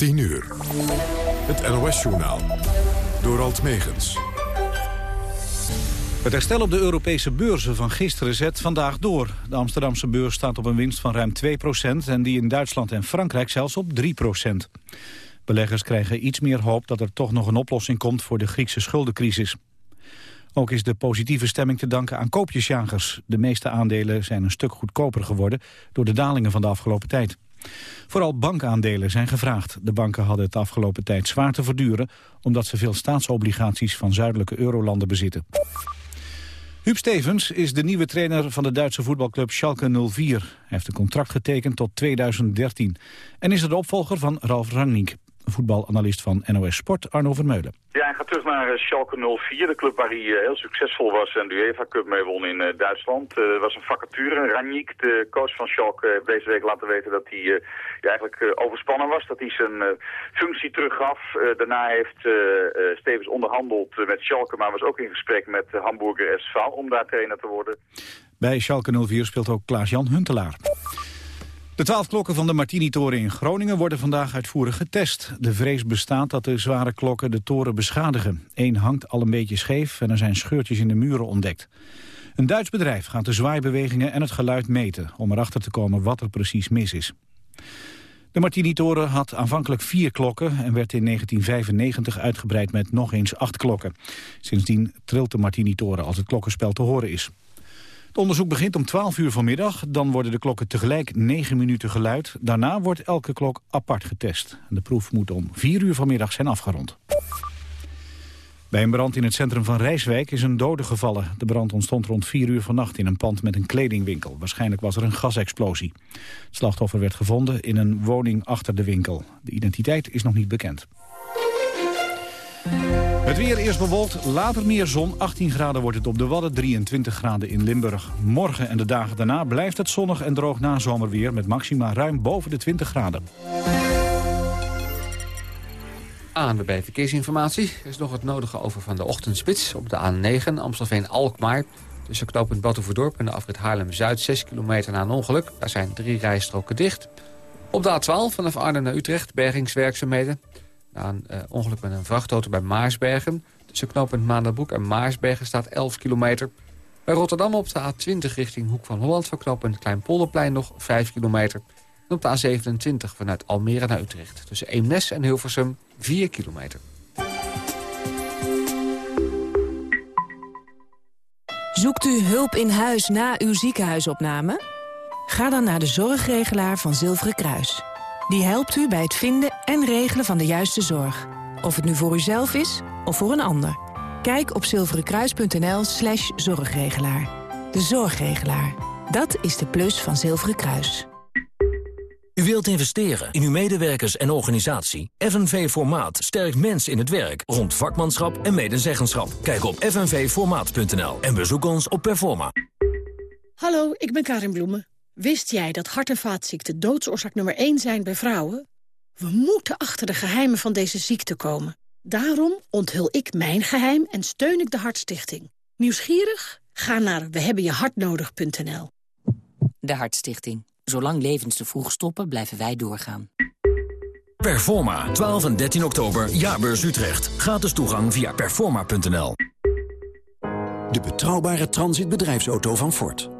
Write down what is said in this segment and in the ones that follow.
10 uur. Het NOS-journaal. Door Alt Megens. Het herstel op de Europese beurzen van gisteren zet vandaag door. De Amsterdamse beurs staat op een winst van ruim 2% en die in Duitsland en Frankrijk zelfs op 3% Beleggers krijgen iets meer hoop dat er toch nog een oplossing komt voor de Griekse schuldencrisis. Ook is de positieve stemming te danken aan koopjesjagers. De meeste aandelen zijn een stuk goedkoper geworden door de dalingen van de afgelopen tijd. Vooral bankaandelen zijn gevraagd. De banken hadden het afgelopen tijd zwaar te verduren... omdat ze veel staatsobligaties van zuidelijke eurolanden bezitten. Huub Stevens is de nieuwe trainer van de Duitse voetbalclub Schalke 04. Hij heeft een contract getekend tot 2013 en is de opvolger van Ralf Rangnick voetbalanalist van NOS Sport, Arno Vermeulen. Ja, hij gaat terug naar uh, Schalke 04, de club waar hij uh, heel succesvol was en de UEFA Cup mee won in uh, Duitsland. Er was een vacature. Ranjik, de coach van Schalke, heeft deze week laten weten dat hij ja, eigenlijk overspannen was. Dat hij zijn functie teruggaf. daarna heeft Stevens onderhandeld met Schalke, maar was ook in gesprek met Hamburger SV om daar trainer te worden. Bij Schalke 04 speelt ook Klaas-Jan Huntelaar. De twaalf klokken van de Martini-toren in Groningen worden vandaag uitvoerig getest. De vrees bestaat dat de zware klokken de toren beschadigen. Eén hangt al een beetje scheef en er zijn scheurtjes in de muren ontdekt. Een Duits bedrijf gaat de zwaaibewegingen en het geluid meten... om erachter te komen wat er precies mis is. De Martini-toren had aanvankelijk vier klokken... en werd in 1995 uitgebreid met nog eens acht klokken. Sindsdien trilt de Martini-toren als het klokkenspel te horen is. Het onderzoek begint om 12 uur vanmiddag. Dan worden de klokken tegelijk 9 minuten geluid. Daarna wordt elke klok apart getest. De proef moet om 4 uur vanmiddag zijn afgerond. Bij een brand in het centrum van Rijswijk is een dode gevallen. De brand ontstond rond 4 uur vannacht in een pand met een kledingwinkel. Waarschijnlijk was er een gasexplosie. Het slachtoffer werd gevonden in een woning achter de winkel. De identiteit is nog niet bekend. Het weer eerst bewolkt, later meer zon. 18 graden wordt het op de Wadden, 23 graden in Limburg. Morgen en de dagen daarna blijft het zonnig en droog na zomerweer... met maxima ruim boven de 20 graden. ANWB Verkeersinformatie. Er is nog het nodige over van de ochtendspits op de A9 Amstelveen-Alkmaar. Tussen knooppunt Batuverdorp en de afrit Haarlem-Zuid 6 kilometer na een ongeluk. Daar zijn drie rijstroken dicht. Op de A12 vanaf Arnhem naar Utrecht bergingswerkzaamheden. Na een uh, ongeluk met een vrachtauto bij Maarsbergen. Tussen knooppunt Maanderbroek en Maarsbergen staat 11 kilometer. Bij Rotterdam op de A20 richting Hoek van Holland... voor knooppunt Kleinpolderplein nog 5 kilometer. En op de A27 vanuit Almere naar Utrecht. Tussen Eemnes en Hilversum 4 kilometer. Zoekt u hulp in huis na uw ziekenhuisopname? Ga dan naar de zorgregelaar van Zilveren Kruis. Die helpt u bij het vinden en regelen van de juiste zorg. Of het nu voor uzelf is of voor een ander. Kijk op zilverenkruis.nl slash zorgregelaar. De zorgregelaar. Dat is de plus van Zilveren Kruis. U wilt investeren in uw medewerkers en organisatie? FNV Formaat sterkt mensen in het werk rond vakmanschap en medezeggenschap. Kijk op fnvformaat.nl en bezoek ons op Performa. Hallo, ik ben Karin Bloemen. Wist jij dat hart- en vaatziekten doodsoorzaak nummer 1 zijn bij vrouwen? We moeten achter de geheimen van deze ziekte komen. Daarom onthul ik mijn geheim en steun ik de Hartstichting. Nieuwsgierig? Ga naar wehebbenjehartnodig.nl De Hartstichting. Zolang levens te vroeg stoppen, blijven wij doorgaan. Performa, 12 en 13 oktober, Jaarbeurs Utrecht. Gratis toegang via performa.nl. De betrouwbare transitbedrijfsauto van Ford.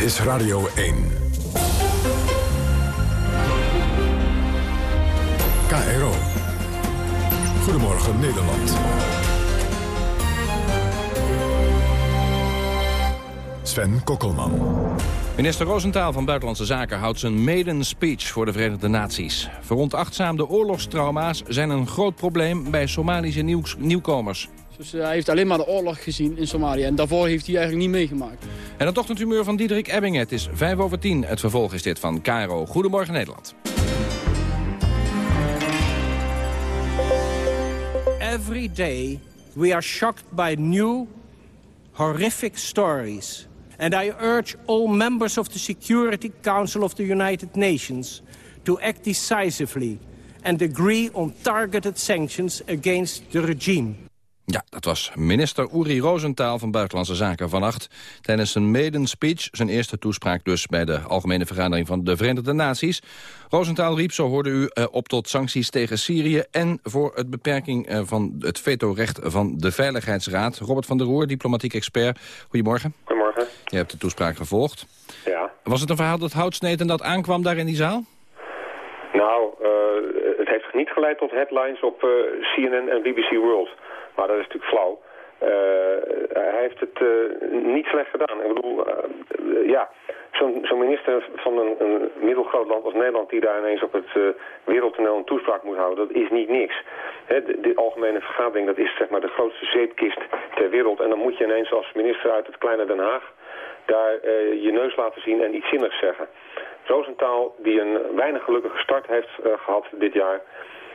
Is Radio 1. KRO. Goedemorgen Nederland. Sven Kokkelman. Minister Roosentaal van Buitenlandse Zaken houdt zijn maiden speech voor de Verenigde Naties. Verontachtzaamde oorlogstrauma's zijn een groot probleem bij Somalische nieuw nieuwkomers. Dus hij heeft alleen maar de oorlog gezien in Somalië. En daarvoor heeft hij eigenlijk niet meegemaakt. En het ochtendhumeur van Diederik Ebbingen. Het is 5 over 10. Het vervolg is dit van Caro. Goedemorgen Nederland. Every day we are shocked by new horrific stories. And I urge all members of the Security Council of the United Nations to act decisively and agree on targeted sanctions against the regime. Ja, dat was minister Uri Rosenthal van Buitenlandse Zaken vannacht... tijdens zijn maiden speech, zijn eerste toespraak dus... bij de Algemene Vergadering van de Verenigde Naties. Rosenthal riep, zo hoorde u, eh, op tot sancties tegen Syrië... en voor het beperking eh, van het vetorecht van de Veiligheidsraad. Robert van der Roer, diplomatiek expert. Goedemorgen. Goedemorgen. Je hebt de toespraak gevolgd. Ja. Was het een verhaal dat hout sneed en dat aankwam daar in die zaal? Nou, uh, het heeft niet geleid tot headlines op uh, CNN en BBC World... Maar dat is natuurlijk flauw. Uh, hij heeft het uh, niet slecht gedaan. Ik bedoel, uh, ja, zo'n zo minister van een, een, middelgroot land als Nederland... die daar ineens op het wereldtoneel een toespraak moet houden, dat is niet niks. Hè, de, algemene vergadering, dat is zeg maar de grootste zeepkist ter wereld. En dan moet je ineens als minister uit het kleine Den Haag... daar je neus laten zien en iets zinnigs zeggen. Roosentaal, die een weinig gelukkige start heeft gehad dit jaar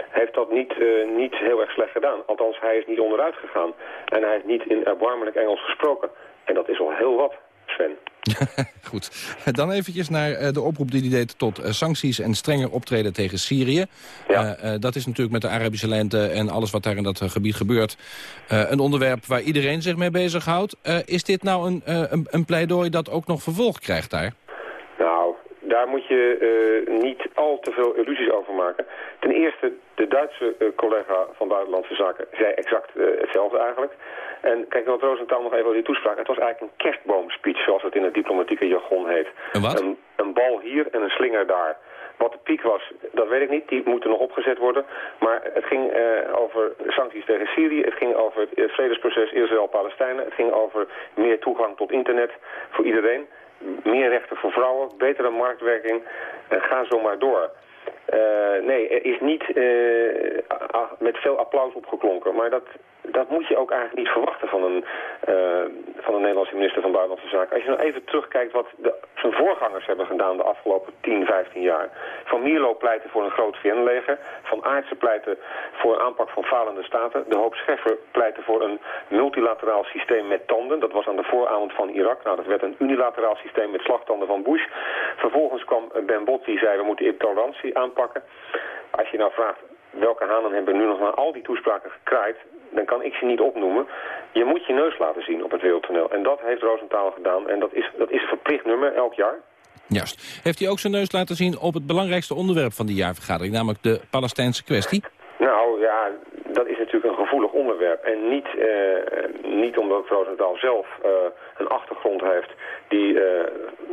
heeft dat niet, uh, niet heel erg slecht gedaan. Althans, hij is niet onderuit gegaan. En hij heeft niet in erbarmelijk Engels gesproken. En dat is al heel wat, Sven. Goed. Dan eventjes naar uh, de oproep die hij deed tot uh, sancties en strenger optreden tegen Syrië. Ja. dat is natuurlijk met de Arabische lente en alles wat daar in dat gebied gebeurt... een onderwerp waar iedereen zich mee bezighoudt. is dit nou een, een, een pleidooi dat ook nog vervolg krijgt daar? Daar moet je uh, niet al te veel illusies over maken. Ten eerste, de Duitse uh, collega van Buitenlandse Zaken zei exact uh, hetzelfde eigenlijk. En kijk, wat Rosenthal nog even over die toespraak. Het was eigenlijk een kerstboomspeech, zoals het in het diplomatieke jargon heet. Een wat? Een, een bal hier en een slinger daar. Wat de piek was, dat weet ik niet. Die moeten nog opgezet worden. Maar het ging uh, over sancties tegen Syrië. Het ging over het vredesproces Israël-Palestijnen. Het ging over meer toegang tot internet voor iedereen meer rechten voor vrouwen, betere marktwerking, en ga zo maar door. Uh, nee, er is niet uh, met veel applaus opgeklonken. Maar dat, dat moet je ook eigenlijk niet verwachten van een, uh, van een Nederlandse minister van Buitenlandse Zaken. Als je nou even terugkijkt wat de, zijn voorgangers hebben gedaan de afgelopen 10, 15 jaar. Van Mierlo pleiten voor een groot VN-leger. Van Aartsen pleiten voor een aanpak van falende staten. De Hoop Scheffer pleiten voor een multilateraal systeem met tanden. Dat was aan de vooravond van Irak. Nou, dat werd een unilateraal systeem met slagtanden van Bush. Vervolgens kwam Ben Bot die zei we moeten intolerantie aanpakken. Als je nou vraagt welke hanen hebben nu nog naar al die toespraken gekraaid, dan kan ik ze niet opnoemen. Je moet je neus laten zien op het wereldtoneel. En dat heeft Rosenthal gedaan. En dat is, dat is een verplicht nummer elk jaar. Juist. Heeft hij ook zijn neus laten zien op het belangrijkste onderwerp van die jaarvergadering, namelijk de Palestijnse kwestie? Nou ja, dat is natuurlijk een gevoelig onderwerp. En niet, uh, niet omdat Rosenthal zelf uh, een achtergrond heeft die uh,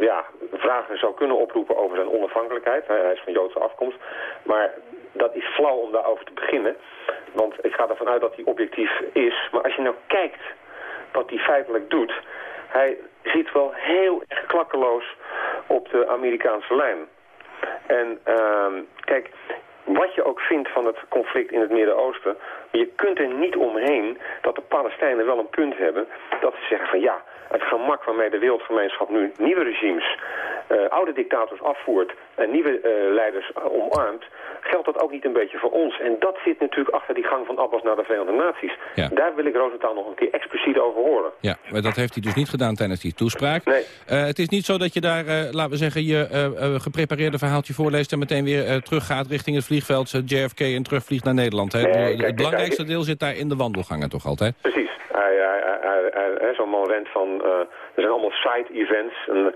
ja, vragen zou kunnen oproepen over zijn onafhankelijkheid. Hij is van Joodse afkomst. Maar dat is flauw om daarover te beginnen. Want ik ga ervan uit dat hij objectief is. Maar als je nou kijkt wat hij feitelijk doet... hij zit wel heel erg klakkeloos op de Amerikaanse lijn. En uh, kijk, wat je ook vindt van het conflict in het Midden-Oosten... je kunt er niet omheen dat de Palestijnen wel een punt hebben... dat ze zeggen van ja, het gemak waarmee de wereldgemeenschap nu nieuwe regimes... Uh, oude dictators afvoert en nieuwe uh, leiders omarmt... geldt dat ook niet een beetje voor ons. En dat zit natuurlijk achter die gang van Abbas naar de Verenigde Naties. Ja. Daar wil ik Rosenthal nog een keer expliciet over horen. Ja, maar dat heeft hij dus niet gedaan tijdens die toespraak. Nee. Uh, het is niet zo dat je daar, laten we zeggen, je geprepareerde verhaaltje voorleest... en meteen weer teruggaat richting het vliegveld JFK en terugvliegt naar Nederland. Hè? Nee, het belangrijkste deel zit daar in de wandelgangen toch altijd? Precies. Zo'n man rent van... Uh, er zijn allemaal side-events en uh,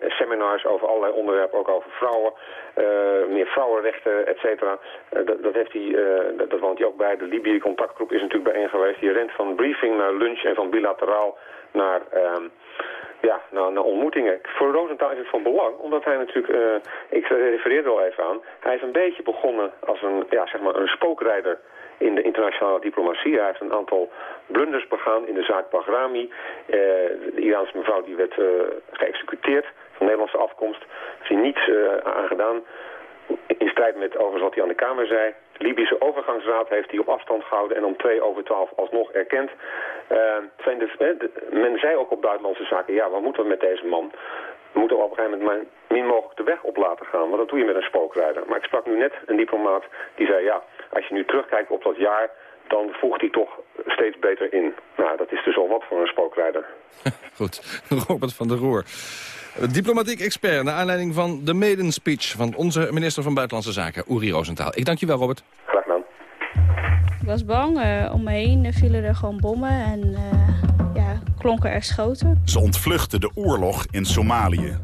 seminars over allerlei onderwerpen, ook over vrouwen. Uh, meer vrouwenrechten, et cetera. dat, dat, heeft hij, dat, dat woont hij ook bij. De Libië-contactgroep is natuurlijk bijeen geweest. Die rent van briefing naar lunch en van bilateraal naar... ja, naar, ontmoetingen. Voor Rosenthal is het van belang, omdat hij natuurlijk, uh, ik er al even aan, hij is een beetje begonnen als een, ja, zeg maar een spookrijder in de internationale diplomatie. Hij heeft een aantal blunders begaan in de zaak Bahrami. Uh, de Iraanse mevrouw die werd uh, geëxecuteerd, van Nederlandse afkomst. Heeft hij niets aan gedaan. In strijd met overigens wat hij aan de Kamer zei. De Libische overgangsraad heeft hij op afstand gehouden en om twee over twaalf alsnog erkend. Men zei ook op buitenlandse zaken, ja, wat moeten we met deze man? We moeten op een gegeven moment maar min mogelijk de weg op laten gaan. Want dat doe je met een spookrijder. Maar ik sprak nu net een diplomaat die zei, ja, als je nu terugkijkt op dat jaar... dan voegt hij toch steeds beter in. Nou, dat is dus al wat voor een spookrijder. Goed, Robert van der Roer. Diplomatiek expert, naar aanleiding van de maiden speech... van onze minister van Buitenlandse Zaken, Uri Rosenthal. Ik dank je wel, Robert. Graag gedaan. Ik was bang. Uh, om me heen vielen er gewoon bommen en uh, ja, klonken er schoten. Ze ontvluchten de oorlog in Somalië.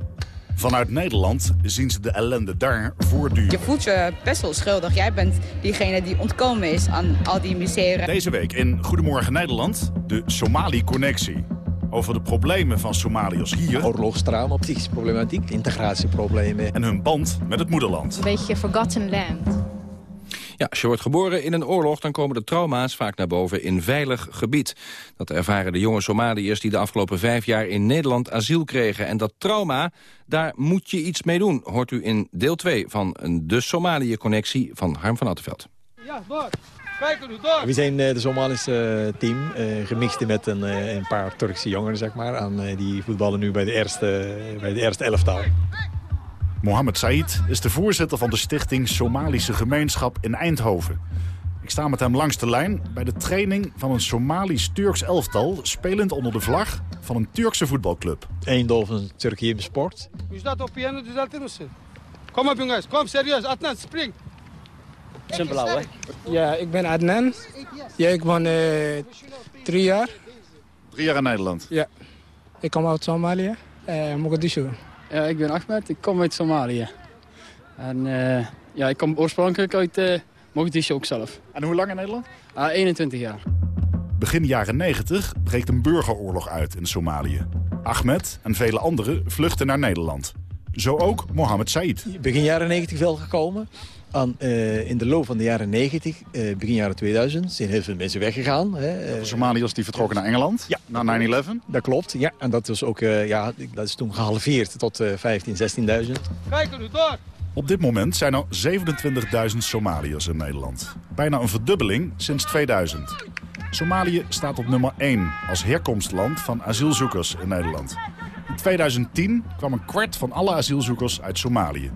Vanuit Nederland zien ze de ellende daar voortduren. Je voelt je best wel schuldig. Jij bent diegene die ontkomen is aan al die miseren. Deze week in Goedemorgen Nederland, de Somali-connectie over de problemen van Somaliërs hier. Oorlogstrauma, psychische problematiek, integratieproblemen. En hun band met het moederland. Een beetje forgotten land. Ja, als je wordt geboren in een oorlog, dan komen de trauma's vaak naar boven in veilig gebied. Dat ervaren de jonge Somaliërs die de afgelopen vijf jaar in Nederland asiel kregen. En dat trauma, daar moet je iets mee doen, hoort u in deel 2 van de Somalië-connectie van Harm van Attenveld. Ja, we zijn eh, de Somalische eh, team, uh, gemixt met een, een, paar Turkse jongeren, zeg maar. En, die voetballen nu bij de eerste, bij de eerste elftal. Mohammed Said is de voorzitter van de stichting Somalische Gemeenschap in Eindhoven. Ik sta met hem langs de lijn bij de training van een Somalisch-Turks elftal... spelend onder de vlag van een Turkse voetbalclub. Eindhoven, Turkije sport. Wie staat op piano, Kom op jongens, kom serieus, Adnan, spring. Simpel hè? Ja, ik ben Adnan. Ja, ik woon uh, drie jaar. Drie jaar in Nederland? Ja. Ik kom uit Somalië, uh, Mogadishu. Ja, ik ben Ahmed, ik kom uit Somalië. En uh, ja, ik kom oorspronkelijk uit uh, Mogadishu ook zelf. En hoe lang in Nederland? Uh, 21 jaar. Begin jaren 90 breekt een burgeroorlog uit in Somalië. Ahmed en vele anderen vluchten naar Nederland. Zo ook Mohammed Said. Begin jaren 90 wel gekomen. Aan, uh, in de loop van de jaren 90, uh, eh, begin jaren 2000, zijn heel veel mensen weggegaan. Hè. Somaliërs die vertrokken naar Engeland, ja. na 9-11. Dat klopt, ja. En dat, was ook, ja, dat is toen gehalveerd tot 15, 16.000. Kijk nu door! Op dit moment zijn er 27.000 Somaliërs in Nederland. Bijna een verdubbeling sinds 2000. Somalië staat op nummer 1 als herkomstland van asielzoekers in Nederland. In 2010 kwam een kwart van alle asielzoekers uit Somalië.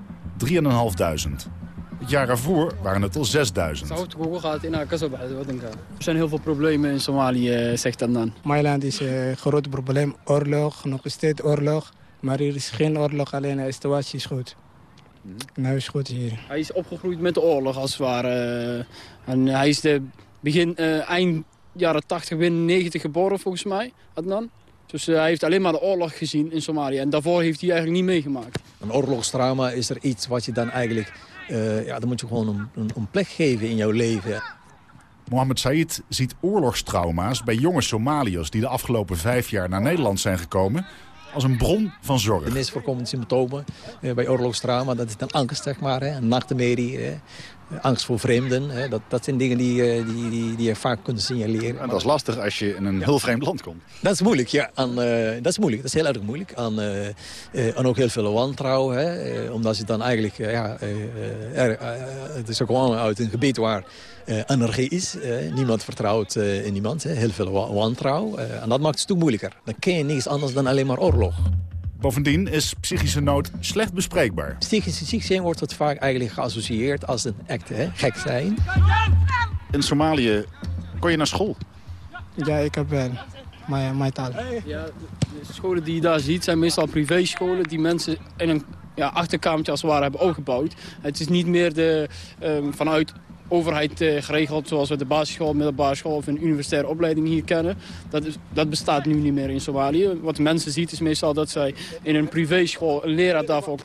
3.500. Het jaar ervoor waren het al 6000. Er zijn heel veel problemen in Somalië, eh, zegt dan. Mijn land is eh, een groot probleem. Oorlog, nog steeds oorlog. Maar hier is geen oorlog, alleen de situatie is goed. Nou is goed hier. Hij is opgegroeid met de oorlog als het ware. Eh, en hij is de begin, eind jaren 80, begin 90 geboren volgens mij, Adnan. Dus hij heeft alleen maar de oorlog gezien in Somalië. En daarvoor heeft hij eigenlijk niet meegemaakt. Een oorlogstrauma is er iets wat je dan eigenlijk uh, ja, dan moet je gewoon een, een, een, plek geven in jouw leven. Mohammed Said ziet oorlogstrauma's bij jonge Somaliërs... die de afgelopen vijf jaar naar Nederland zijn gekomen als een bron van zorg. De meest voorkomende symptomen uh, bij oorlogstrauma, dat is dan angst, zeg maar. Hè, een nachtmerrie, angst voor vreemden. Hè, dat, dat zijn dingen die, uh, die, die, die je vaak kunt signaleren. En dat is lastig als je in een ja. heel vreemd land komt. Dat is moeilijk, ja. En, uh, dat is moeilijk, dat is heel erg moeilijk. En, en ook heel veel wantrouwen, hè, omdat je dan eigenlijk... ja, er, het is ook gewoon uit een gebied waar uh, energie is. Uh, niemand vertrouwt uh, in niemand. Heel veel wa wantrouwen. en dat maakt het stuk moeilijker. Dan ken je niets anders dan alleen maar oorlog. Bovendien is psychische nood slecht bespreekbaar. Psychische ziek zijn wordt het vaak eigenlijk geassocieerd als een act, hè? gek zijn. In Somalië kon je naar school? Ja, ik heb wel. Mijn, mijn taal. Ja, de scholen die je daar ziet zijn meestal privéscholen die mensen in een ja, achterkamertje als het ware hebben opgebouwd. Het is niet meer de, um, vanuit overheid eh, geregeld zoals we de basisschool, middelbare school of een universitaire opleiding hier kennen. Dat, is, dat bestaat nu niet meer in Somalië. Wat mensen ziet is meestal dat zij in een privéschool een leraar daarvoor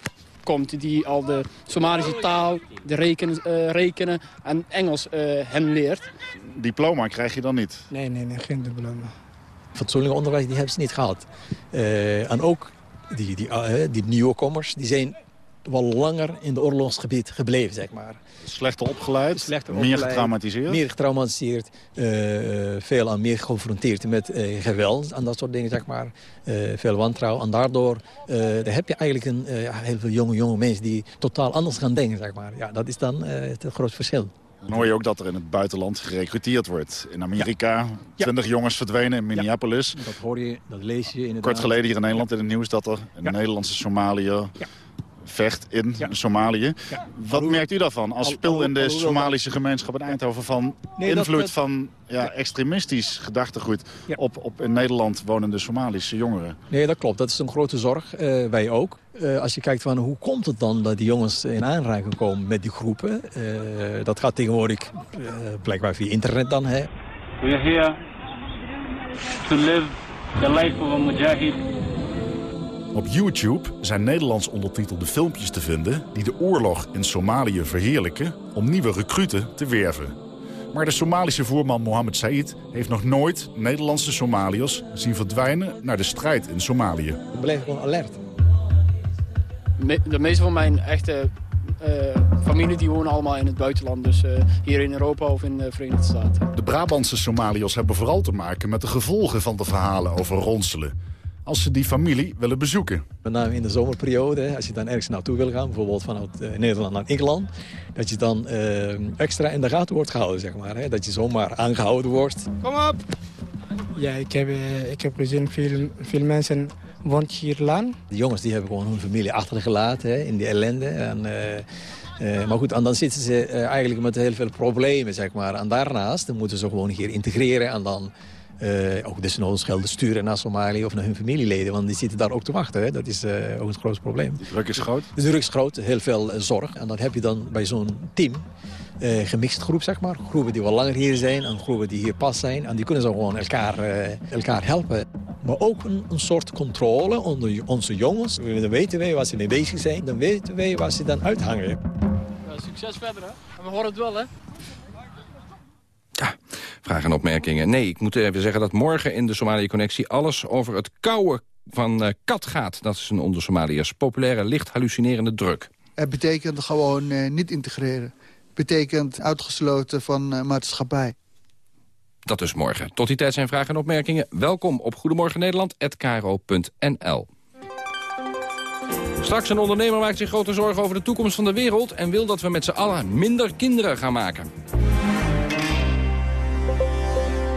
komt die al de Somalische taal, de rekenen, uh, rekenen en Engels uh, hen leert. Diploma krijg je dan niet? Nee, nee, nee, geen diploma. fatsoenlijk onderwijs, die hebben ze niet gehad. en ook die, die, die nieuwkomers, die zijn wel langer in het oorlogsgebied gebleven, zeg maar. Slechter opgeleid, Slechter meer getraumatiseerd? Meer getraumatiseerd, uh, veel aan meer geconfronteerd met uh, geweld en dat soort dingen, zeg maar. Uh, veel wantrouwen. En daardoor daar heb je eigenlijk een, heel veel jonge, jonge mensen die totaal anders gaan denken, zeg maar. Ja, dat is dan het groot verschil. Dan hoor je ook dat er in het buitenland gerecruiteerd wordt. In Amerika, twintig jongens verdwenen in Minneapolis. Dat hoor je, dat lees je inderdaad. Kort geleden hier in Nederland in het nieuws dat er een Nederlandse Somalië vecht in Somalië. Wat merkt u daarvan als spil in de Somalische gemeenschap in Eindhoven... van invloed van ja, extremistisch gedachtegoed op, op in Nederland wonende Somalische jongeren? Nee, dat klopt. Dat is een grote zorg. Uh, wij ook. Uh, als je kijkt van hoe komt het dan dat die jongens in aanraking komen met die groepen... Uh, dat gaat tegenwoordig blijkbaar via internet dan. Hè. We are here to live the life of a mujahid op YouTube zijn Nederlands ondertitelde filmpjes te vinden... die de oorlog in Somalië verheerlijken om nieuwe recruten te werven. Maar de Somalische voerman Mohammed Said heeft nog nooit Nederlandse Somaliërs zien verdwijnen naar de strijd in Somalië. Ik blijf gewoon alert. De meeste van mijn echte uh, familie die wonen allemaal in het buitenland. Dus uh, hier in Europa of in de Verenigde Staten. De Brabantse Somaliërs hebben vooral te maken met de gevolgen van de verhalen over ronselen als ze die familie willen bezoeken. Met name in de zomerperiode, als je dan ergens naartoe wil gaan... bijvoorbeeld vanuit uh, Nederland naar Engeland... dat je dan uh, extra in de gaten wordt gehouden, zeg maar. Hè? Dat je zomaar aangehouden wordt. Kom op! Ja, ik heb, uh, ik heb gezien veel, veel mensen woont hier lang. De jongens die hebben gewoon hun familie achtergelaten hè, in die ellende. En, maar goed, en dan zitten ze eigenlijk met heel veel problemen, zeg maar. En daarnaast dan moeten ze gewoon hier integreren en dan uh, ook desnoods gelden sturen naar Somalië of naar hun familieleden. Want die zitten daar ook te wachten. Hè. Dat is uh, ook het grootste probleem. De druk is groot? De druk is groot, heel veel uh, zorg. En dan heb je dan bij zo'n team gemixt groep, zeg maar. Groepen die wel langer hier zijn en groepen die hier pas zijn. En die kunnen zo gewoon elkaar, elkaar helpen. Maar ook een, een, soort controle onder onze jongens. Dan weten wij waar ze mee bezig zijn. Dan weten wij waar ze dan uithangen. Ja, succes verder, hè. En we horen het wel, hè. Vragen en opmerkingen. Nee, ik moet even zeggen dat morgen in de Somalië-connectie... alles over het kouwen van uh, kat gaat. Dat is een onder Somaliërs populaire, licht hallucinerende druk. Het betekent gewoon uh, niet integreren. Het betekent uitgesloten van uh, maatschappij. Dat is morgen. Tot die tijd zijn vragen en opmerkingen. Welkom op Goedemorgen Nederland@kro.nl. Straks een ondernemer maakt zich grote zorgen over de toekomst van de wereld... en wil dat we met z'n allen minder kinderen gaan maken.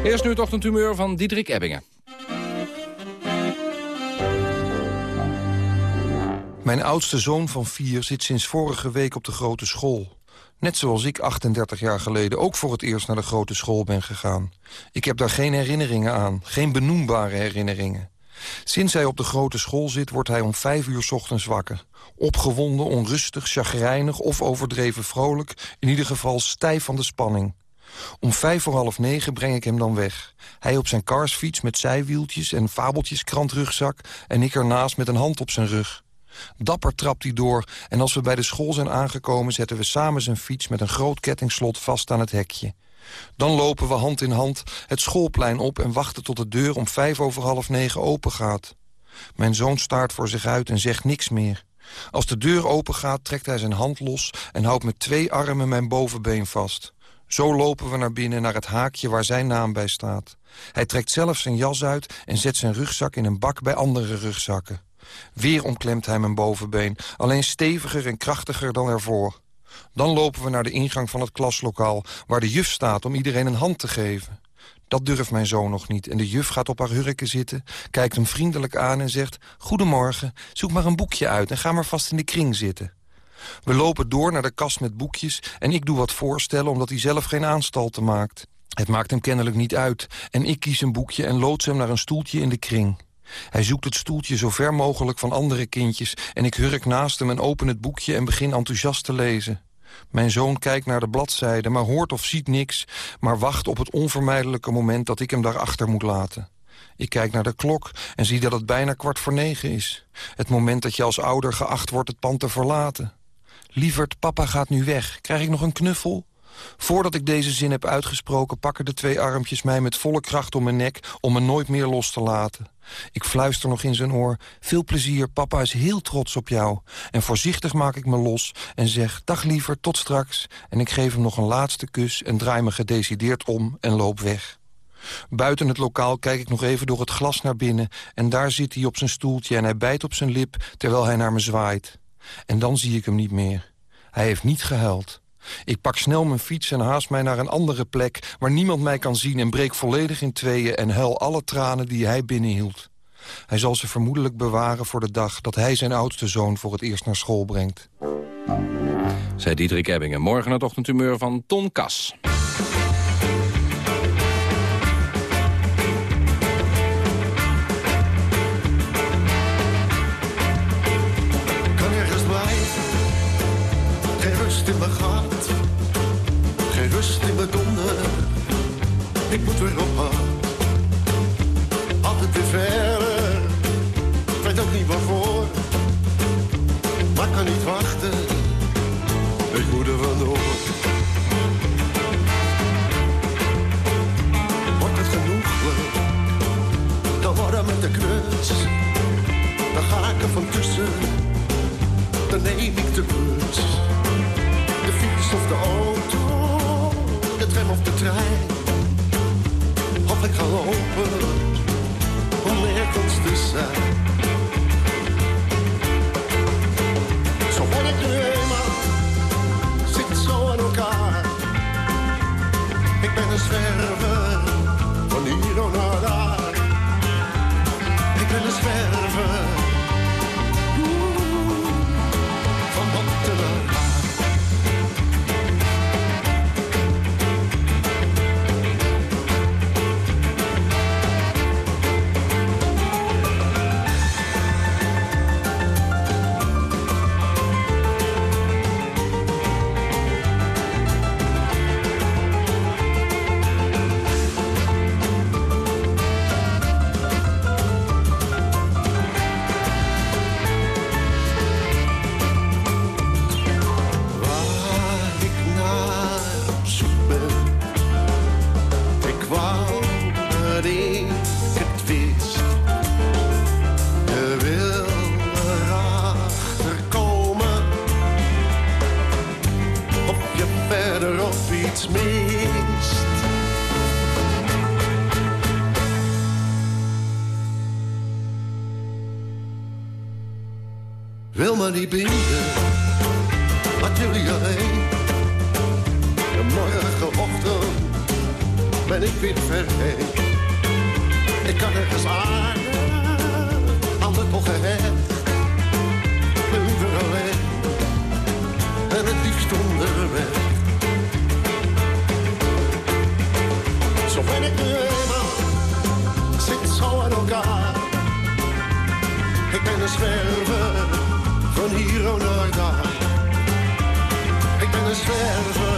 Eerst nu het ochtendhumeur van Diederik Ebbingen. Mijn oudste zoon van vier zit sinds vorige week op de grote school. Net zoals ik 38 jaar geleden ook voor het eerst naar de grote school ben gegaan. Ik heb daar geen herinneringen aan, geen benoembare herinneringen. Sinds hij op de grote school zit, wordt hij om vijf uur ochtends wakker. Opgewonden, onrustig, chagrijnig of overdreven vrolijk. In ieder geval stijf van de spanning. Om vijf voor half negen breng ik hem dan weg. Hij op zijn karsfiets met zijwieltjes en fabeltjeskrantrugzak... en ik ernaast met een hand op zijn rug. Dapper trapt hij door en als we bij de school zijn aangekomen... zetten we samen zijn fiets met een groot kettingslot vast aan het hekje. Dan lopen we hand in hand het schoolplein op... en wachten tot de deur om vijf over half negen open gaat. Mijn zoon staart voor zich uit en zegt niks meer. Als de deur open gaat, trekt hij zijn hand los... en houdt met twee armen mijn bovenbeen vast. Zo lopen we naar binnen naar het haakje waar zijn naam bij staat. Hij trekt zelf zijn jas uit en zet zijn rugzak in een bak bij andere rugzakken. Weer omklemt hij mijn bovenbeen, alleen steviger en krachtiger dan ervoor. Dan lopen we naar de ingang van het klaslokaal... waar de juf staat om iedereen een hand te geven. Dat durft mijn zoon nog niet en de juf gaat op haar hurken zitten... kijkt hem vriendelijk aan en zegt... Goedemorgen, zoek maar een boekje uit en ga maar vast in de kring zitten. We lopen door naar de kast met boekjes en ik doe wat voorstellen... omdat hij zelf geen aanstalten maakt. Het maakt hem kennelijk niet uit. En ik kies een boekje en loods hem naar een stoeltje in de kring. Hij zoekt het stoeltje zo ver mogelijk van andere kindjes... en ik hurk naast hem en open het boekje en begin enthousiast te lezen. Mijn zoon kijkt naar de bladzijde, maar hoort of ziet niks... maar wacht op het onvermijdelijke moment dat ik hem daarachter moet laten. Ik kijk naar de klok en zie dat het bijna kwart voor negen is. Het moment dat je als ouder geacht wordt het pand te verlaten. Lieverd, papa gaat nu weg. Krijg ik nog een knuffel? Voordat ik deze zin heb uitgesproken... pakken de twee armpjes mij met volle kracht om mijn nek... om me nooit meer los te laten. Ik fluister nog in zijn oor. Veel plezier, papa is heel trots op jou. En voorzichtig maak ik me los en zeg... dag liever, tot straks. En ik geef hem nog een laatste kus... en draai me gedecideerd om en loop weg. Buiten het lokaal kijk ik nog even door het glas naar binnen... en daar zit hij op zijn stoeltje en hij bijt op zijn lip... terwijl hij naar me zwaait. En dan zie ik hem niet meer. Hij heeft niet gehuild. Ik pak snel mijn fiets en haast mij naar een andere plek... waar niemand mij kan zien en breek volledig in tweeën... en huil alle tranen die hij binnenhield. Hij zal ze vermoedelijk bewaren voor de dag... dat hij zijn oudste zoon voor het eerst naar school brengt. Zij Diederik Ebbingen. Morgen het ochtendhumeur van Ton Kas. Wil maar niet binden laat jullie alleen. De morgenochtend ben ik weer verheen. Ik kan ergens aarden, ander toch gehecht. Ben alleen en het liefst onderweg. Ben een zwerver, van hier naar daar. Ik ben een zwerver.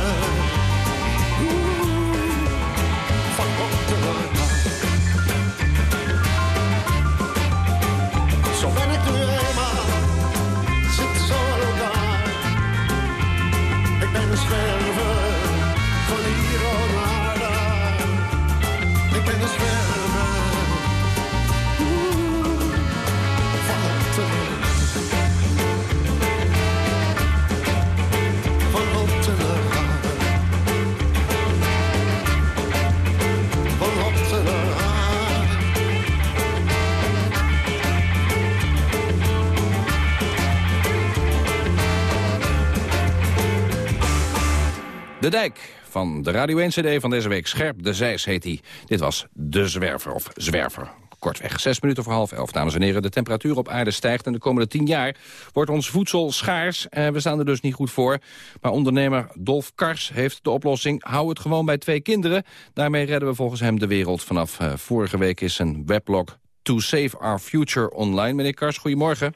De Dijk van de Radio 1 CD van deze week. Scherp de Zeis heet hij. Dit was De Zwerver of Zwerver. Kortweg, zes minuten voor half elf. Dames en heren, de temperatuur op aarde stijgt... en de komende tien jaar wordt ons voedsel schaars. Eh, we staan er dus niet goed voor. Maar ondernemer Dolf Kars heeft de oplossing... hou het gewoon bij twee kinderen. Daarmee redden we volgens hem de wereld. Vanaf uh, vorige week is een weblog To Save Our Future online. Meneer Kars, goedemorgen.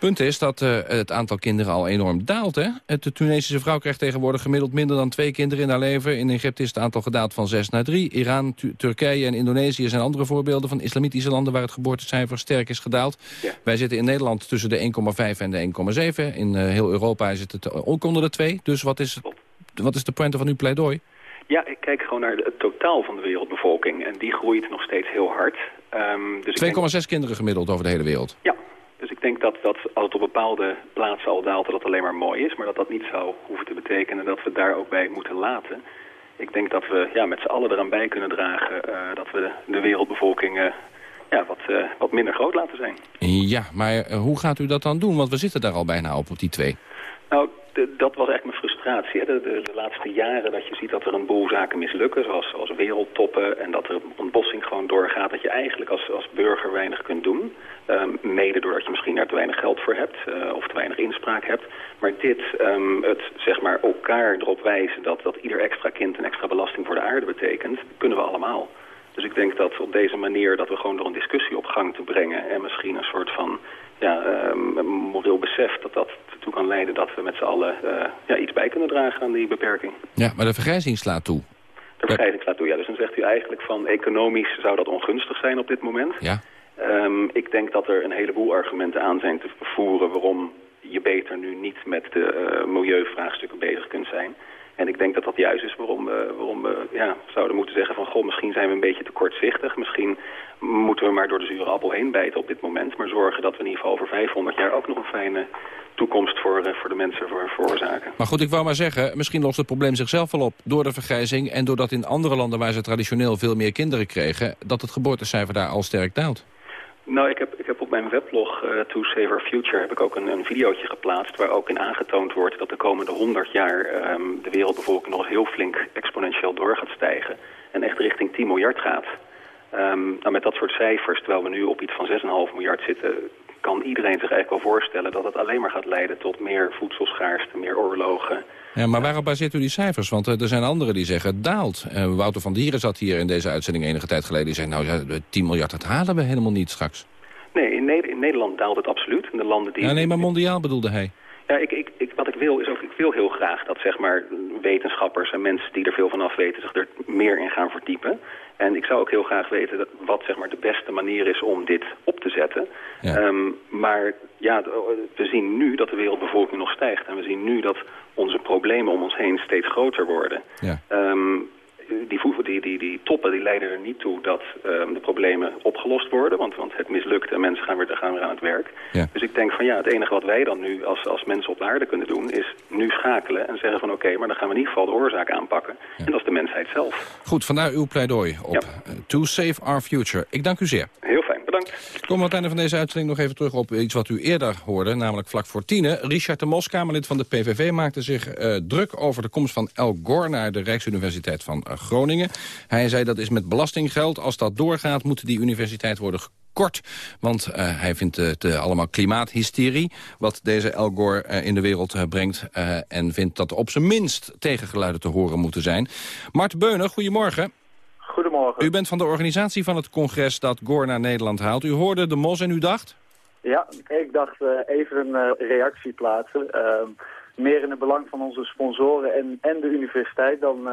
Punt is dat uh, het aantal kinderen al enorm daalt. Hè? De Tunesische vrouw krijgt tegenwoordig gemiddeld minder dan twee kinderen in haar leven. In Egypte is het aantal gedaald van zes naar drie. Iran, Tu Turkije en Indonesië zijn andere voorbeelden van islamitische landen... waar het geboortecijfer sterk is gedaald. Ja. Wij zitten in Nederland tussen de 1,5 en de 1,7. In uh, heel Europa zit het ook onder de 2. Dus wat is wat is de pointe van uw pleidooi? Ja, ik kijk gewoon naar het totaal van de wereldbevolking. En die groeit nog steeds heel hard. Um, dus 2,6 kinderen gemiddeld over de hele wereld. Ja, ik denk dat, dat als het op bepaalde plaatsen al daalt, dat dat alleen maar mooi is. Maar dat dat niet zou hoeven te betekenen dat we het daar ook bij moeten laten. Ik denk dat we ja, met z'n allen eraan bij kunnen dragen uh, dat we de wereldbevolking uh, ja, wat, uh, wat minder groot laten zijn. Ja, maar hoe gaat u dat dan doen? Want we zitten daar al bijna op, op die twee. Nou, dat was echt mijn frustratie. Hè. De, de, de, laatste jaren dat je ziet dat er een boel zaken mislukken, zoals, zoals wereldtoppen... en dat er ontbossing gewoon doorgaat, dat je eigenlijk als, als burger weinig kunt doen. Um, mede doordat je misschien daar te weinig geld voor hebt uh, of te weinig inspraak hebt. Maar dit, um, het zeg maar elkaar erop wijzen dat, dat ieder extra kind een extra belasting voor de aarde betekent, kunnen we allemaal. Dus ik denk dat op deze manier dat we gewoon door een discussie op gang te brengen... en misschien een soort van ja, uh, moreel besef dat dat ertoe kan leiden... dat we met z'n allen uh, ja, iets bij kunnen dragen aan die beperking. Ja, maar de vergrijzing slaat toe. De vergrijzing slaat toe, ja. Dus dan zegt u eigenlijk van economisch zou dat ongunstig zijn op dit moment. Ja. Um, ik denk dat er een heleboel argumenten aan zijn te voeren... waarom je beter nu niet met de uh, milieuvraagstukken bezig kunt zijn... En ik denk dat dat juist is waarom we, waarom we ja, zouden moeten zeggen van... goh, misschien zijn we een beetje te kortzichtig. Misschien moeten we maar door de zure appel heen bijten op dit moment. Maar zorgen dat we in ieder geval over 500 jaar ook nog een fijne toekomst voor, uh, voor de mensen voor, veroorzaken. Maar goed, ik wou maar zeggen, misschien lost het probleem zichzelf wel op... door de vergrijzing en doordat in andere landen waar ze traditioneel veel meer kinderen kregen... dat het geboortecijfer daar al sterk daalt. Nou, ik heb, ik heb op mijn weblog uh, To Save Our Future heb ik ook een, een videootje geplaatst... waar ook in aangetoond wordt dat de komende 100 jaar um, de wereldbevolking nog heel flink exponentieel door gaat stijgen. En echt richting 10 miljard gaat. Um, nou, met dat soort cijfers, terwijl we nu op iets van 6,5 miljard zitten... kan iedereen zich eigenlijk wel voorstellen dat het alleen maar gaat leiden tot meer voedselschaarste, meer oorlogen... Ja, maar waarop baseert u die cijfers? Want uh, er zijn anderen die zeggen het daalt. Uh, Wouter van Dieren zat hier in deze uitzending enige tijd geleden. Die zei, nou, ja, 10 miljard, dat halen we helemaal niet straks. Nee, in, ne in Nederland daalt het absoluut. In de landen die... Ja, nee, maar mondiaal bedoelde hij. Ja, ik, ik, ik, wat ik wil is ook, ik wil heel graag dat zeg maar wetenschappers en mensen die er veel van af weten zich er meer in gaan verdiepen. En ik zou ook heel graag weten wat zeg maar, de beste manier is om dit op te zetten. Ja. Um, maar ja, we zien nu dat de wereldbevolking nog stijgt. En we zien nu dat onze problemen om ons heen steeds groter worden. Ja. Um, die, die, die, die toppen die leiden er niet toe dat um, de problemen opgelost worden. Want, want het mislukt en mensen gaan weer, gaan weer aan het werk. Ja. Dus ik denk van ja, het enige wat wij dan nu als, als mensen op de aarde kunnen doen... is nu schakelen en zeggen van oké, okay, maar dan gaan we in ieder geval de oorzaak aanpakken. Ja. En dat is de mensheid zelf. Goed, vandaar uw pleidooi op ja. To Save Our Future. Ik dank u zeer. Heel fijn, bedankt. Kom aan het einde van deze uitzending nog even terug op iets wat u eerder hoorde. Namelijk vlak voor tienen. Richard de Mos, Kamerlid van de PVV, maakte zich uh, druk over de komst van El Gore... naar de Rijksuniversiteit van uh, Groningen. Hij zei dat is met belastinggeld. Als dat doorgaat moet die universiteit worden gekort. Want uh, hij vindt het allemaal klimaathysterie... wat deze El Gore in de wereld brengt. en vindt dat op zijn minst tegengeluiden te horen moeten zijn. Mart Beunen, goedemorgen. Goedemorgen. U bent van de organisatie van het congres dat Gore naar Nederland haalt. U hoorde de mos en u dacht? Ja, ik dacht even een reactie plaatsen. Ehm, meer in het belang van onze sponsoren en, en de universiteit dan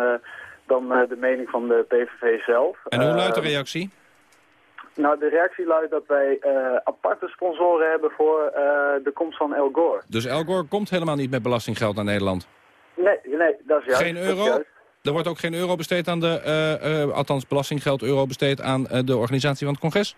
dan uh, de mening van de PVV zelf. En hoe luidt de reactie? Uh, nou, de reactie luidt dat wij uh, aparte sponsoren hebben voor de komst van El Gore. Dus El Gore komt helemaal niet met belastinggeld naar Nederland? Nee, nee dat is juist. Geen euro? Er wordt ook geen euro besteed aan de, althans belastinggeld euro besteed aan de organisatie van het congres?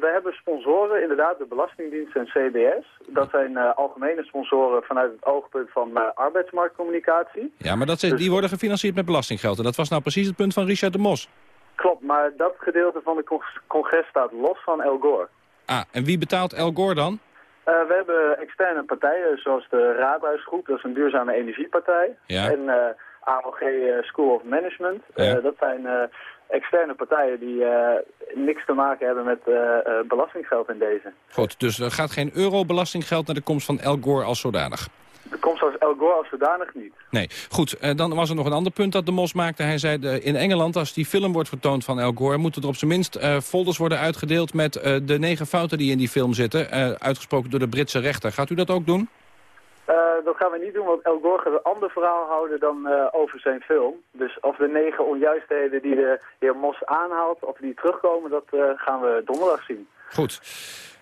We hebben sponsoren, inderdaad, de Belastingdienst en CBS. Dat zijn uh, algemene sponsoren vanuit het oogpunt van uh, arbeidsmarktcommunicatie. Ja, maar dat dus... die worden gefinancierd met belastinggeld. En dat was nou precies het punt van Richard de Mos. Klopt, maar dat gedeelte van de congres staat los van El Gore. Ah, en wie betaalt El Gore dan? we hebben externe partijen, zoals de Raadhuisgroep, dat is een duurzame energiepartij. Ja. En AOG School of Management, ja. dat zijn externe partijen die niks te maken hebben met belastinggeld in deze. Goed, dus er gaat geen euro belastinggeld naar de komst van El Gore als zodanig? De komst van El Gore als zodanig niet. Nee, goed. dan was er nog een ander punt dat de Mos maakte. Hij zei, de, in Engeland, als die film wordt vertoond van El Gore... moeten er op zijn minst folders worden uitgedeeld met de negen fouten die in die film zitten. uitgesproken door de Britse rechter. Gaat u dat ook doen? Uh, dat gaan we niet doen, want El Gore gaat een ander verhaal houden dan uh, over zijn film. Dus of de negen onjuistheden die de heer Mos aanhaalt, of die terugkomen, dat uh, gaan we donderdag zien. Goed.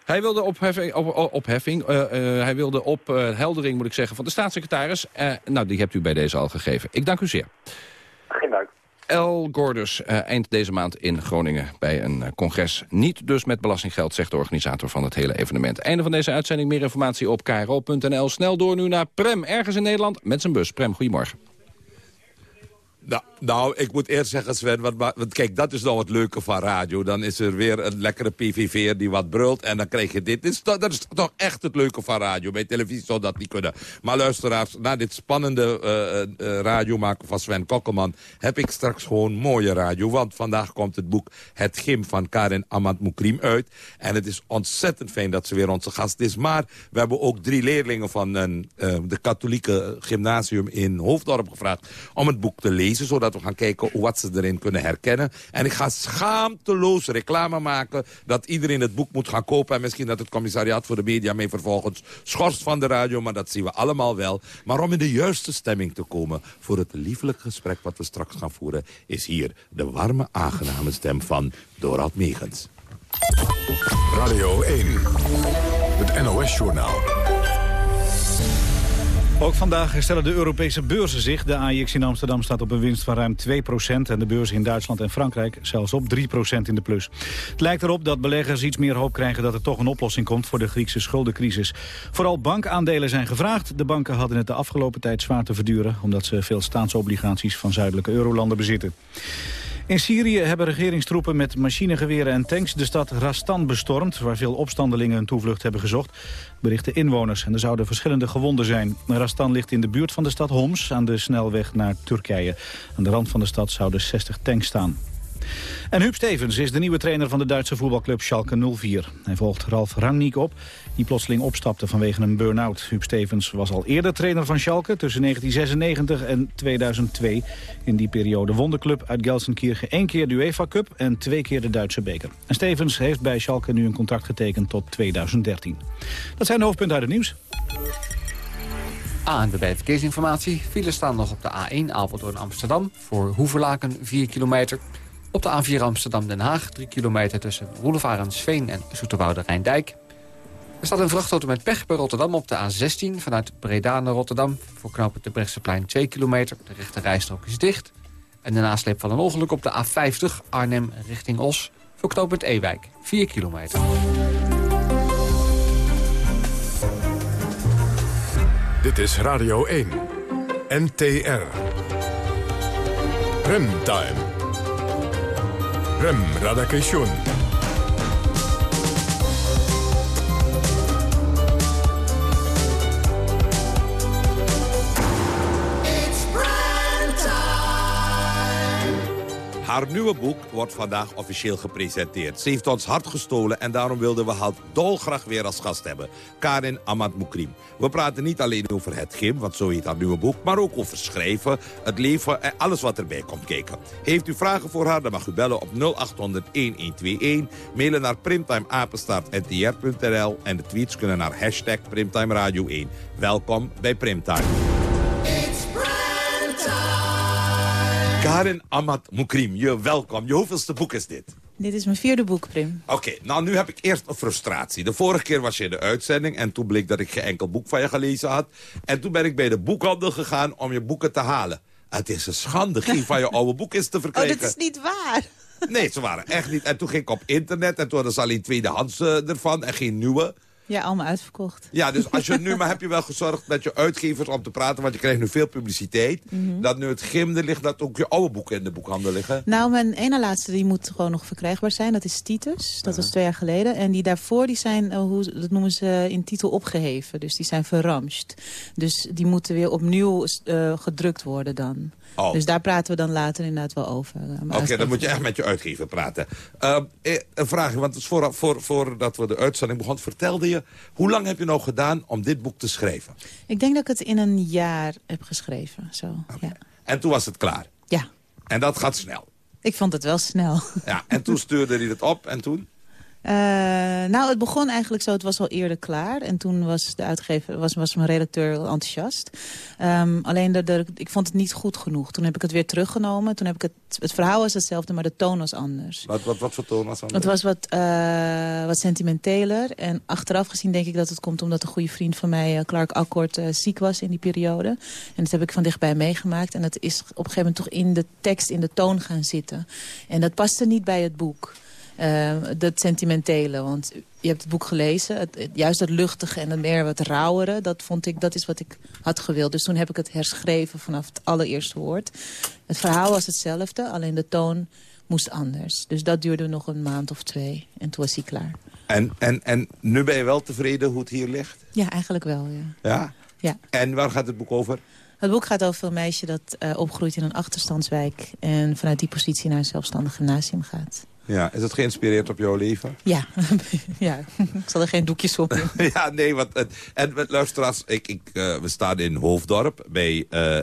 Hij wilde opheffing, op, op- opheffing eh, eh, hij wilde opheldering, moet ik zeggen, van de staatssecretaris. Eh, nou, die hebt u bij deze al gegeven. Ik dank u zeer. Geen dank. El Gorders eh, eind deze maand in Groningen bij een eh, congres. Niet dus met belastinggeld, zegt de organisator van het hele evenement. Einde van deze uitzending. Meer informatie op kro.nl. Snel door nu naar Prem, ergens in Nederland, met zijn bus. Prem, goedemorgen. Nou, nou, ik moet eerst zeggen, Sven, want, want kijk, dat is nou het leuke van radio. Dan is er weer een lekkere PVV die wat brult en dan krijg je dit. is, dat is toch echt het leuke van radio. Bij televisie zou dat niet kunnen. Maar luisteraars, na dit spannende eh, eh, radio maken van Sven Kokkelman... heb ik straks gewoon mooie radio. Want vandaag komt het boek Het Gym van Karin Amand Moukrim uit. En het is ontzettend fijn dat ze weer onze gast is. Maar we hebben ook drie leerlingen van een, eh, de katholieke gymnasium in Hoofddorp gevraagd... om het boek te lezen, zodat we gaan kijken wat ze erin kunnen herkennen. En ik ga schaamteloos reclame maken dat iedereen het boek moet gaan kopen... en misschien dat het commissariaat voor de media mee vervolgens schorst van de radio... maar dat zien we allemaal wel. Maar om in de juiste stemming te komen voor het liefelijk gesprek... wat we straks gaan voeren, is hier de warme, aangename stem van Dorald Megens. Radio 1, het NOS-journaal. Ook vandaag herstellen de Europese beurzen zich. De AIX in Amsterdam staat op een winst van ruim 2% en de beurzen in Duitsland en Frankrijk zelfs op 3% in de plus. Het lijkt erop dat beleggers iets meer hoop krijgen dat er toch een oplossing komt voor de Griekse schuldencrisis. Vooral bankaandelen zijn gevraagd. De banken hadden het de afgelopen tijd zwaar te verduren... omdat ze veel staatsobligaties van zuidelijke eurolanden bezitten. In Syrië hebben regeringstroepen met machinegeweren en tanks de stad Rastan bestormd, waar veel opstandelingen hun toevlucht hebben gezocht. Berichten inwoners en er zouden verschillende gewonden zijn. Rastan ligt in de buurt van de stad Homs aan de snelweg naar Turkije. Aan de rand van de stad zouden 60 tanks staan. En Huub Stevens is de nieuwe trainer van de Duitse voetbalclub Schalke 04. Hij volgt Ralf Rangnick op, die plotseling opstapte vanwege een burn-out. Huub Stevens was al eerder trainer van Schalke tussen 1996 en 2002. In die periode won de club uit Gelsenkirchen één keer de UEFA Cup en twee keer de Duitse beker. En Stevens heeft bij Schalke nu een contract getekend tot 2013. Dat zijn de hoofdpunten uit het nieuws. ANWB Verkeersinformatie. Files staan nog op de A1 Apeldoorn Amsterdam voor Hoeverlaken 4 kilometer. Op de A4 Amsterdam-Den Haag 3 kilometer tussen Roelevarensveen en Zoeterwoude Rijndijk. Er staat een vrachtauto met pech bij Rotterdam op de A16 vanuit Breda naar Rotterdam. Voor knooppunt de Brechtseplein 2 kilometer. De rechte rijstrook is dicht. En de nasleep van een ongeluk op de A50 Arnhem richting Os. Voor knooppunt Ewijk 4 kilometer. Dit is Radio 1, NTR. Remtime. Rem Radakation. Haar nieuwe boek wordt vandaag officieel gepresenteerd. Ze heeft ons hart gestolen en daarom wilden we haar dolgraag weer als gast hebben. Karin Amad Moukrim. We praten niet alleen over het gym, want zo heet haar nieuwe boek... maar ook over schrijven, het leven en alles wat erbij komt kijken. Heeft u vragen voor haar, dan mag u bellen op 0800-1121... mailen naar primtimeapenstaartntr.nl... en de tweets kunnen naar hashtag Primtime Radio 1. Welkom bij Primtime. Karin Amad Moukrim, je welkom. Je hoeveelste boek is dit? Dit is mijn vierde boek, Prim. Oké, nou nu heb ik eerst een frustratie. De vorige keer was je in de uitzending en toen bleek dat ik geen enkel boek van je gelezen had. En toen ben ik bij de boekhandel gegaan om je boeken te halen. Het is een schande, geen van je oude boeken is te Oh, verkrijgen. dat is niet waar. Nee, ze waren echt niet. En toen ging ik op internet en toen hadden ze alleen tweedehands eh, ervan en geen nieuwe. Ja, allemaal uitverkocht. Ja, dus als je nu, maar heb je wel gezorgd met je uitgevers om te praten, want je krijgt nu veel publiciteit. Mhm. Dat nu het gym er ligt, dat ook je oude boeken in de boekhandel liggen. Nou, mijn ene laatste die moet gewoon nog verkrijgbaar zijn. Dat is Titus. Dat was twee jaar geleden. En die daarvoor, die zijn, eh, hoe, dat noemen ze in titel opgeheven. Dus die zijn verramscht. Dus die moeten weer opnieuw eh, gedrukt worden dan. Oh. Dus daar praten we dan later inderdaad wel over. eh, Oké, dan moet je echt met je uitgever praten. Ehm, eh, een vraag, want is voor, voor, voordat we de uitzending begonnen, vertelde je... hoe lang heb je nou gedaan om dit boek te schrijven? Ik denk dat ik het in een jaar heb geschreven. Zo, ja. En toen was het klaar? ja, En dat gaat snel. ik vond het wel snel. Ja, en toen stuurde hij het op en toen? Uh, nou, het begon eigenlijk zo. Het was al eerder klaar. En toen was de uitgever, was, was mijn redacteur enthousiast. Um, alleen, de, de, ik vond het niet goed genoeg. Toen heb ik het weer teruggenomen. Toen heb ik het, het verhaal was hetzelfde, maar de toon was anders. Wat, wat, wat voor toon was anders? Het was wat, uh, wat sentimenteler. En achteraf gezien denk ik dat het komt omdat een goede vriend van mij, uh, Clark Akkord, ziek was in die periode. En dat heb ik van dichtbij meegemaakt. En dat is op een gegeven moment toch in de tekst, in de toon gaan zitten. En dat paste niet bij het boek. Uh, dat sentimentele, want je hebt het boek gelezen. Het, het, juist dat luchtige en het meer wat rauwere, dat vond ik, dat is wat ik had gewild. Dus toen heb ik het herschreven vanaf het allereerste woord. Het verhaal was hetzelfde, alleen de toon moest anders. Dus dat duurde nog een maand of twee en toen was hij klaar. En, en, en nu ben je wel tevreden hoe het hier ligt? Ja, eigenlijk wel, ja. Ja? Ja. En waar gaat het boek over? Het boek gaat over een meisje dat uh, opgroeit in een achterstandswijk... en vanuit die positie naar een zelfstandig gymnasium gaat. Ja, is het geïnspireerd op jouw leven? Ja, ja. ik zal er geen doekjes op doen. ja, nee, want, en luisteraars, ik, ik, uh, we staan in Hoofddorp bij uh,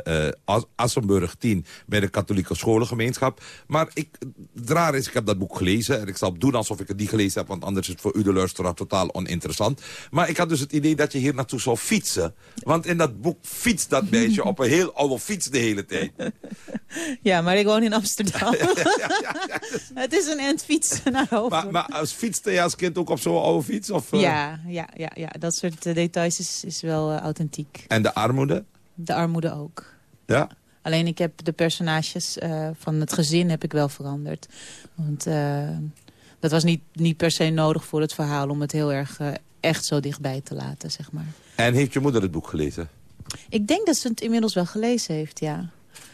uh, Assenburg 10, bij de katholieke scholengemeenschap. Maar ik, het raar is, ik heb dat boek gelezen en ik zal doen alsof ik het niet gelezen heb, want anders is het voor u de luisteraar totaal oninteressant. Maar ik had dus het idee dat je hier naartoe zou fietsen. Want in dat boek fietst dat meisje op een heel oude fiets de hele tijd. ja, maar ik woon in Amsterdam. ja, ja, ja, dus... Het is een fietsen naar Hoofddorp. Maar, maar als fietste je als kind ook op zo'n oude fiets? Of, uh... ja, ja, ja, ja, dat soort uh, details is, is wel uh, authentiek. En de armoede? De armoede ook. Ja? Alleen ik heb de personages van het gezin heb ik wel veranderd. Want dat was niet, niet per se nodig voor het verhaal om het heel erg echt zo dichtbij te laten, zeg maar. En heeft je moeder het boek gelezen? Ik denk dat ze het inmiddels wel gelezen heeft, ja.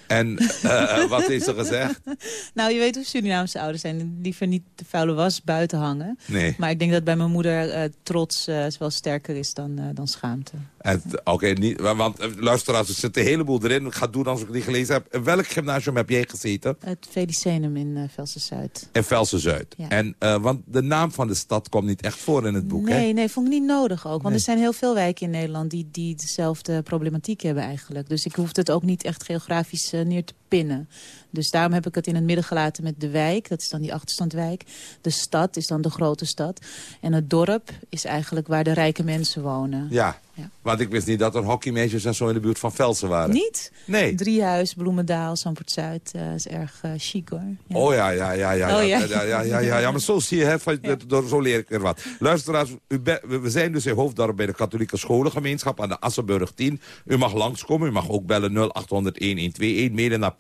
En uh, wat heeft ze gezegd? nou, je weet hoe Surinaamse ouders zijn. Liever niet de vuile was buiten hangen. Nee. Maar ik denk dat bij mijn moeder uh, trots uh, wel sterker is dan, dan schaamte. Oké, okay, want luisteraars, er zit een heleboel erin. Ik ga doen als ik niet gelezen heb. In welk gymnasium heb jij gezeten? Het Felicenum in Velsen-Zuid. In Velsen-Zuid. Ja. En, want de naam van de stad komt niet echt voor in het boek, Nee, hè? nee, vond ik niet nodig ook. Want nee. er zijn heel veel wijken in Nederland die, die dezelfde problematiek hebben eigenlijk. Dus ik hoefde het ook niet echt geografisch neer te pinnen. Dus daarom heb ik het in het midden gelaten met de wijk. Dat is dan die achterstandwijk. De stad is dan de grote stad. En het dorp is eigenlijk waar de rijke mensen wonen. Ja, ja. want ik wist niet dat er hockeymeisjes en zo in de buurt van Velsen waren. Niet? Nee. Driehuis, Bloemendaal, Zandvoort-Zuid. Uh, is erg uh, chic hoor. Ja. Oh ja, ja, ja, ja. Oh, ja. Ja, ja, ja, ja, ja, ja, maar zo zie je, hè, van, door, zo leer ik er wat. Luisteraars, u be, we zijn dus in Hoofddorp bij de katholieke scholengemeenschap aan de Assenburg 10. U mag langskomen, u mag ook bellen 0800-1121, mailen naar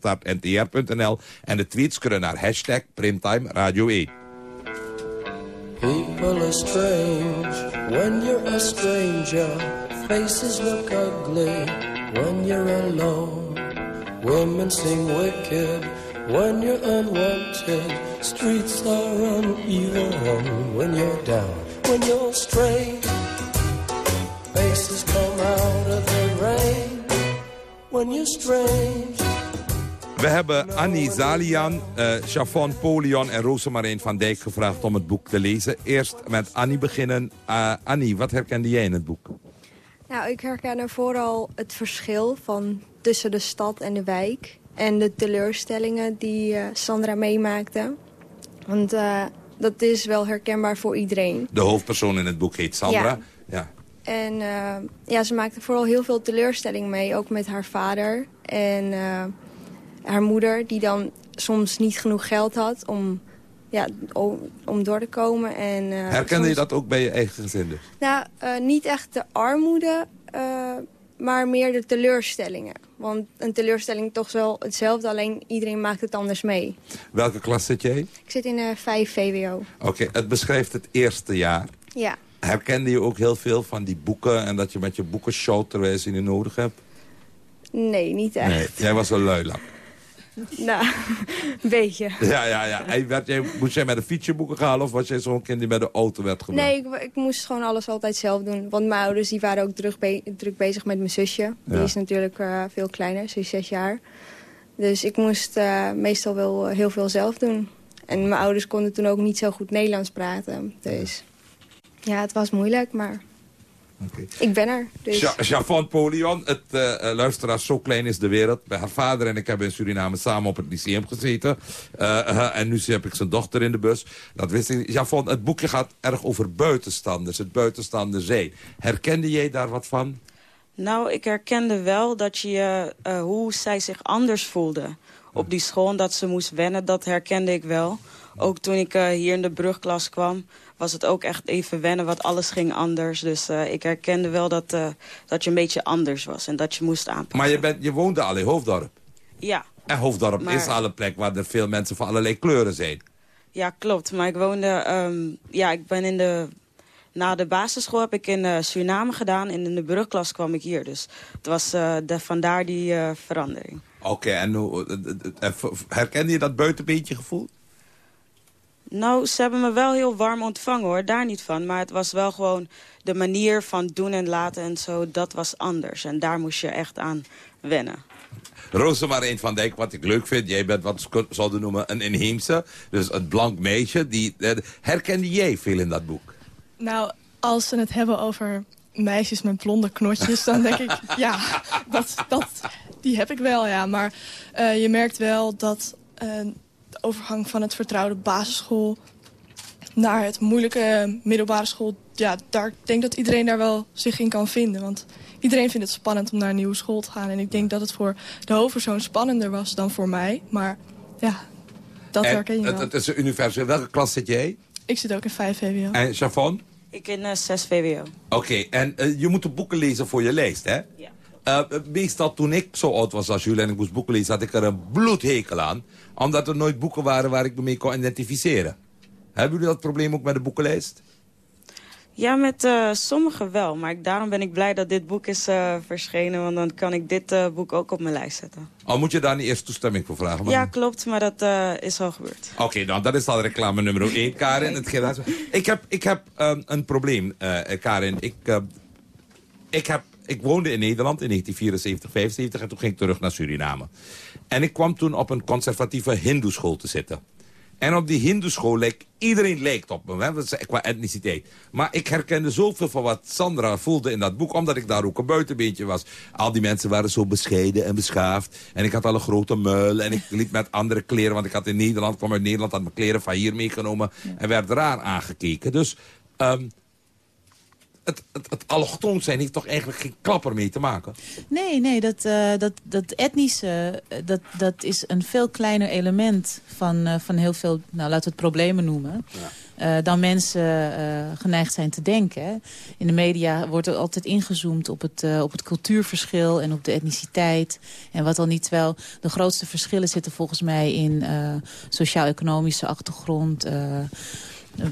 primtimeapenstaartntr.nl en de tweets kunnen naar hashtag Primtime Radio 1. People are strange when you're a stranger. Faces look ugly when you're alone. Women sing wicked when you're unwanted. Streets are uneven when you're down. When you're strange, faces come out of the rain. When you're strange. We hebben Annie Zalian, uh, Chavon Polion en Rosemarijn van Dijk gevraagd om het boek te lezen. Eerst met Annie beginnen. Uh, Annie, wat herkende jij in het boek? Nou, ik herken vooral het verschil van tussen de stad en de wijk. En de teleurstellingen die uh, Sandra meemaakte. Want uh, dat is wel herkenbaar voor iedereen. De hoofdpersoon in het boek heet Sandra. Ja. ja. En ja, ze maakte vooral heel veel teleurstelling mee. Ook met haar vader en haar moeder. Die dan soms niet genoeg geld had om, ja, om door te komen. En, Herkende soms... je dat ook bij je eigen gezin dus? Nou, niet echt de armoede maar meer de teleurstellingen. Want een teleurstelling toch wel hetzelfde, alleen iedereen maakt het anders mee. Welke klas zit jij? Ik zit in uh, 5 VWO. Oké, okay, het beschrijft het eerste jaar. Ja. Herkende je ook heel veel van die boeken en dat je met je boeken showt terwijl je ze nodig hebt? Nee, niet echt. Nee, jij was een luilak. Nou, een beetje. Ja, ja, ja. Werd jij, moest jij met een fietsje boeken gaan halen of was jij zo'n kind die met de auto werd gebracht? Nee, ik, ik, moest gewoon alles altijd zelf doen. Want mijn ouders die waren ook druk, be druk bezig met mijn zusje. Die ja. is natuurlijk uh, veel kleiner, ze is zes jaar. Dus ik moest uh, meestal wel heel veel zelf doen. En mijn ouders konden toen ook niet zo goed Nederlands praten. Dus ja, het was moeilijk, maar... Ik ben er. Dus. Ja, Javon Polion, het uh, luisteraar Zo Klein is de Wereld. Bij haar vader en ik hebben in Suriname samen op het lyceum gezeten. Uh, en nu heb ik zijn dochter in de bus. Dat wist ik Javon, het boekje gaat erg over buitenstanders. Het buitenstander zee. Herkende jij daar wat van? Nou, ik herkende wel dat je uh, hoe zij zich anders voelde op die school. En dat ze moest wennen, dat herkende ik wel. Ook toen ik uh, hier in de brugklas kwam, was het ook echt even wennen, want alles ging anders. Dus uh, ik herkende wel dat, dat je een beetje anders was en dat je moest aanpassen. Maar je, bent, je woonde al in Hoofddorp? Ja. En Hoofddorp maar... is al een plek waar er veel mensen van allerlei kleuren zijn? Ja, klopt. Maar ik woonde, um, ja, ik ben in de na de basisschool heb ik in Suriname gedaan en in de brugklas kwam ik hier. Dus het was de, vandaar die verandering. Oké, okay, en herkende je dat buitenbeentje gevoel? Nou, ze hebben me wel heel warm ontvangen hoor, daar niet van. Maar het was wel gewoon de manier van doen en laten en zo, dat was anders. En daar moest je echt aan wennen. Rosemarijn van Dijk, wat ik leuk vind. Jij bent wat we zouden noemen een inheemse. Dus het blank meisje. Die, herkende jij veel in dat boek? Nou, als ze het hebben over meisjes met blonde knotjes... dan denk ik, ja, dat, dat, die heb ik wel, ja. Maar uh, je merkt wel dat uh, de overgang van het vertrouwde basisschool... naar het moeilijke middelbare school... ja, daar, ik denk dat iedereen daar wel zich in kan vinden. Want iedereen vindt het spannend om naar een nieuwe school te gaan. En ik denk dat het voor de hoofdpersoon spannender was dan voor mij. Maar ja, dat en herken je wel. Het, het is een universum. Welke klas zit jij? Ik zit ook in 5 VWO. En Javon? Ik in uh, 6 VWO. Oké, okay, en uh, je moet de boeken lezen voor je leest, hè? Ja. Uh, meestal toen ik zo oud was als jullie en ik moest boeken lezen... had ik er een bloedhekel aan. Omdat er nooit boeken waren waar ik me mee kon identificeren. Hebben jullie dat probleem ook met de boekenlijst? Ja, met uh, sommigen wel. Maar ik, daarom ben ik blij dat dit boek is uh, verschenen. Want dan kan ik dit uh, boek ook op mijn lijst zetten. Al moet je daar niet eerst toestemming voor vragen? Maar... Ja, klopt. Maar dat is al gebeurd. Oké, okay, nou dat is al reclame nummer 1, Karin. Het ik heb, ik heb um, een probleem, Karin. Ik, ik, heb, ik woonde in Nederland in 1974, 75 en toen ging ik terug naar Suriname. En ik kwam toen op een conservatieve hindoeschool te zitten. En op die hindoeschool leek iedereen lijkt op me, hè, qua etniciteit. Maar ik herkende zoveel van wat Sandra voelde in dat boek... omdat ik daar ook een buitenbeentje was. Al die mensen waren zo bescheiden en beschaafd. En ik had al een grote muil en ik liep met andere kleren... want ik had in Nederland, kwam uit Nederland, had mijn kleren van hier meegenomen... en werd raar aangekeken. Dus um, het, het, het allochtoon zijn heeft toch eigenlijk geen klapper mee te maken? Nee, nee, dat, uh, dat, dat etnische, dat, dat is een veel kleiner element van, uh, van heel veel, nou laten we het problemen noemen. Ja. Uh, dan mensen geneigd zijn te denken. In de media wordt er altijd ingezoomd op het, op het cultuurverschil en op de etniciteit. En wat al niet, terwijl de grootste verschillen zitten volgens mij in sociaal-economische achtergrond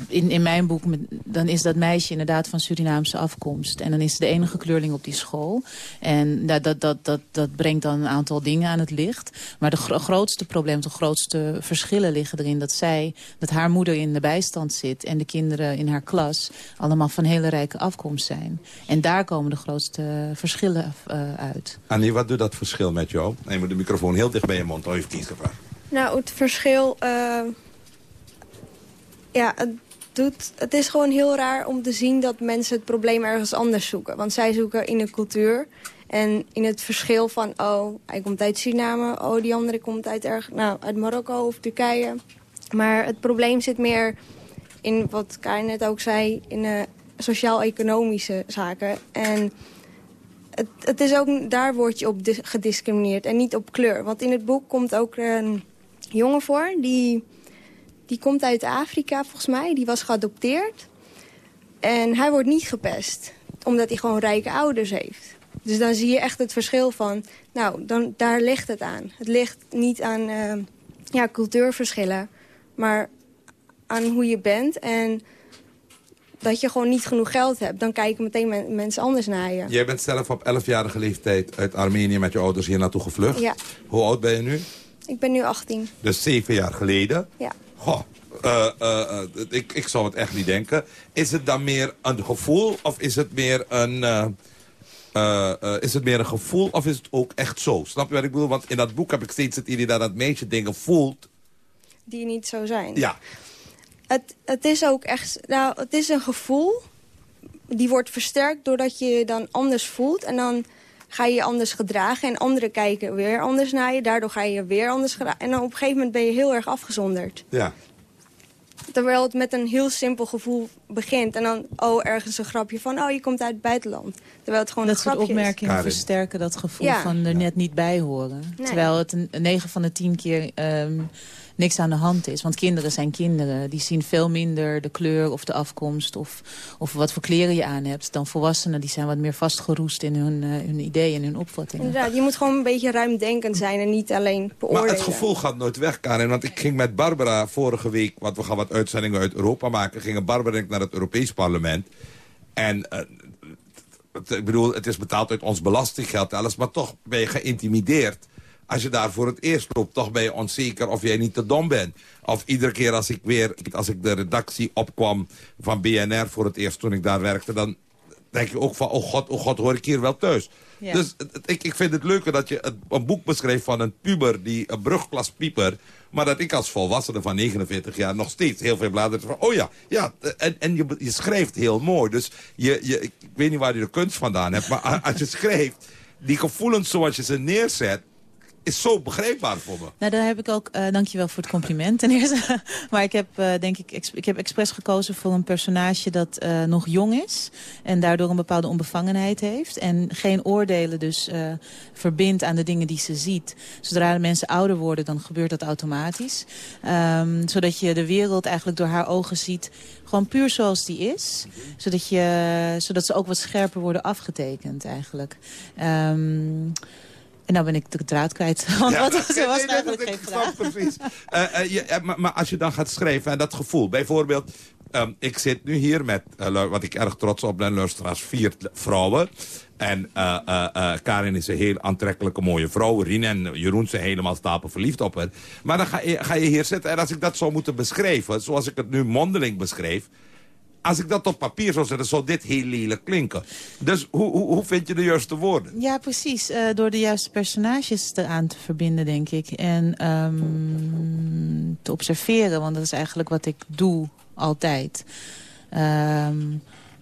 in, in mijn boek, dan is dat meisje inderdaad van Surinaamse afkomst. En dan is ze de enige kleurling op die school. En dat, dat, dat, dat, dat brengt dan een aantal dingen aan het licht. Maar de gro grootste probleem, de grootste verschillen liggen erin... dat zij, dat haar moeder in de bijstand zit... en de kinderen in haar klas allemaal van hele rijke afkomst zijn. En daar komen de grootste verschillen uh, uit. Annie, wat doet dat verschil met jou? Neem de microfoon heel dicht bij je mond. Oh, heeft gevraagd. Nou, het verschil... Uh ja, het, doet, het is gewoon heel raar om te zien dat mensen het probleem ergens anders zoeken. Want zij zoeken in de cultuur en in het verschil van... oh, hij komt uit Suriname, oh, die andere komt uit, erg, nou, uit Marokko of Turkije. Maar het probleem zit meer in, wat Karin net ook zei... in sociaal-economische zaken. En het, het is ook, daar word je op gediscrimineerd en niet op kleur. Want in het boek komt ook een jongen voor... die die komt uit Afrika volgens mij. Die was geadopteerd. En hij wordt niet gepest. Omdat hij gewoon rijke ouders heeft. Dus dan zie je echt het verschil van... Nou, dan, daar ligt het aan. Het ligt niet aan uh, ja, cultuurverschillen. Maar aan hoe je bent. En dat je gewoon niet genoeg geld hebt. Dan kijken meteen mensen anders naar je. Jij bent zelf op 11-jarige leeftijd uit Armenië met je ouders hier naartoe gevlucht. Ja. Hoe oud ben je nu? Ik ben nu 18. Dus zeven jaar geleden? Ja. Goh, uh, uh, ik, ik zou het echt niet denken. Is het dan meer een gevoel of is het meer een... is het meer een gevoel of is het ook echt zo? Snap je wat ik bedoel? Want in dat boek heb ik steeds het idee dat dat meisje dingen voelt... Die niet zo zijn. Ja. Het, het is ook echt... Nou, het is een gevoel... die wordt versterkt doordat je je dan anders voelt. En dan ga je je anders gedragen. En anderen kijken weer anders naar je. Daardoor ga je je weer anders gedragen. En dan op een gegeven moment ben je heel erg afgezonderd. Ja. Terwijl het met een heel simpel gevoel begint. En dan, oh, ergens een grapje van, oh, je komt uit het buitenland. Terwijl het gewoon dat een soort grapje opmerkingen is. versterken dat gevoel Ja. van er net niet bij horen. Nee. Terwijl het een 9 van de 10 keer ehm, niks aan de hand is. Want kinderen zijn kinderen. Die zien veel minder de kleur of de afkomst of, of wat voor kleren je aan hebt. Dan volwassenen die zijn wat meer vastgeroest in hun, eh, hun ideeën en hun opvattingen. Inderdaad, je moet gewoon een beetje ruimdenkend zijn en niet alleen beoordelen. Maar het gevoel gaat nooit weg, Karin. Want ik ging met Barbara vorige week... want we gaan wat uitzendingen uit Europa maken... gingen Barbara en ik naar het Europees Parlement. En eh, het, ik bedoel, het is betaald uit ons belastinggeld. Alles, maar toch ben je geïntimideerd. Als je daar voor het eerst loopt, toch ben je onzeker of jij niet te dom bent. Of iedere keer als ik weer, als ik de redactie opkwam van BNR voor het eerst toen ik daar werkte... dan denk je ook van, oh god, oh god, hoor ik hier wel thuis. Ja. Dus ik, ik vind het leuker dat je een, boek beschreef van een puber, die, een brugklaspieper... maar dat ik als volwassene van 49 jaar nog steeds heel veel bladeren van... oh ja, ja en, en je, je schrijft heel mooi. Dus je, je, ik weet niet waar je de kunst vandaan hebt... maar als je schrijft, die gevoelens zoals je ze neerzet... is zo begrijpbaar voor me. Nou, daar heb ik ook, eh dankjewel voor het compliment ten eerste. maar ik heb, eh, denk ik, ik heb expres gekozen voor een personage dat eh, nog jong is. En daardoor een bepaalde onbevangenheid heeft. En geen oordelen dus eh, verbindt aan de dingen die ze ziet. Zodra de mensen ouder worden, dan gebeurt dat automatisch. Ehm, zodat je de wereld eigenlijk door haar ogen ziet. Gewoon puur zoals die is. Zodat, je, zodat ze ook wat scherper worden afgetekend eigenlijk. Ehm, en nou ben ik de draad kwijt. Want Ja, wat nee, was, er was nee, nee, eigenlijk geen vraag. precies. Eh, eh, je- eh, maar, maar als je dan gaat schrijven en dat gevoel. Bijvoorbeeld, ehm, ik zit nu hier met, wat ik erg trots op ben, luisteraars, vier vrouwen. En Karin is een heel aantrekkelijke mooie vrouw. Rien en Jeroen zijn helemaal stapel verliefd op haar. Maar dan ga je, ga je hier zitten en als ik dat zou moeten beschrijven... zoals ik het nu mondeling beschreef... als ik dat op papier zou zetten, zou dit heel lelijk klinken. Dus hoe, hoe, hoe vind je de juiste woorden? Ja, precies. Eh, door de juiste personages eraan te verbinden, denk ik. En ehm, te observeren, want dat is eigenlijk wat ik doe altijd. Ehm,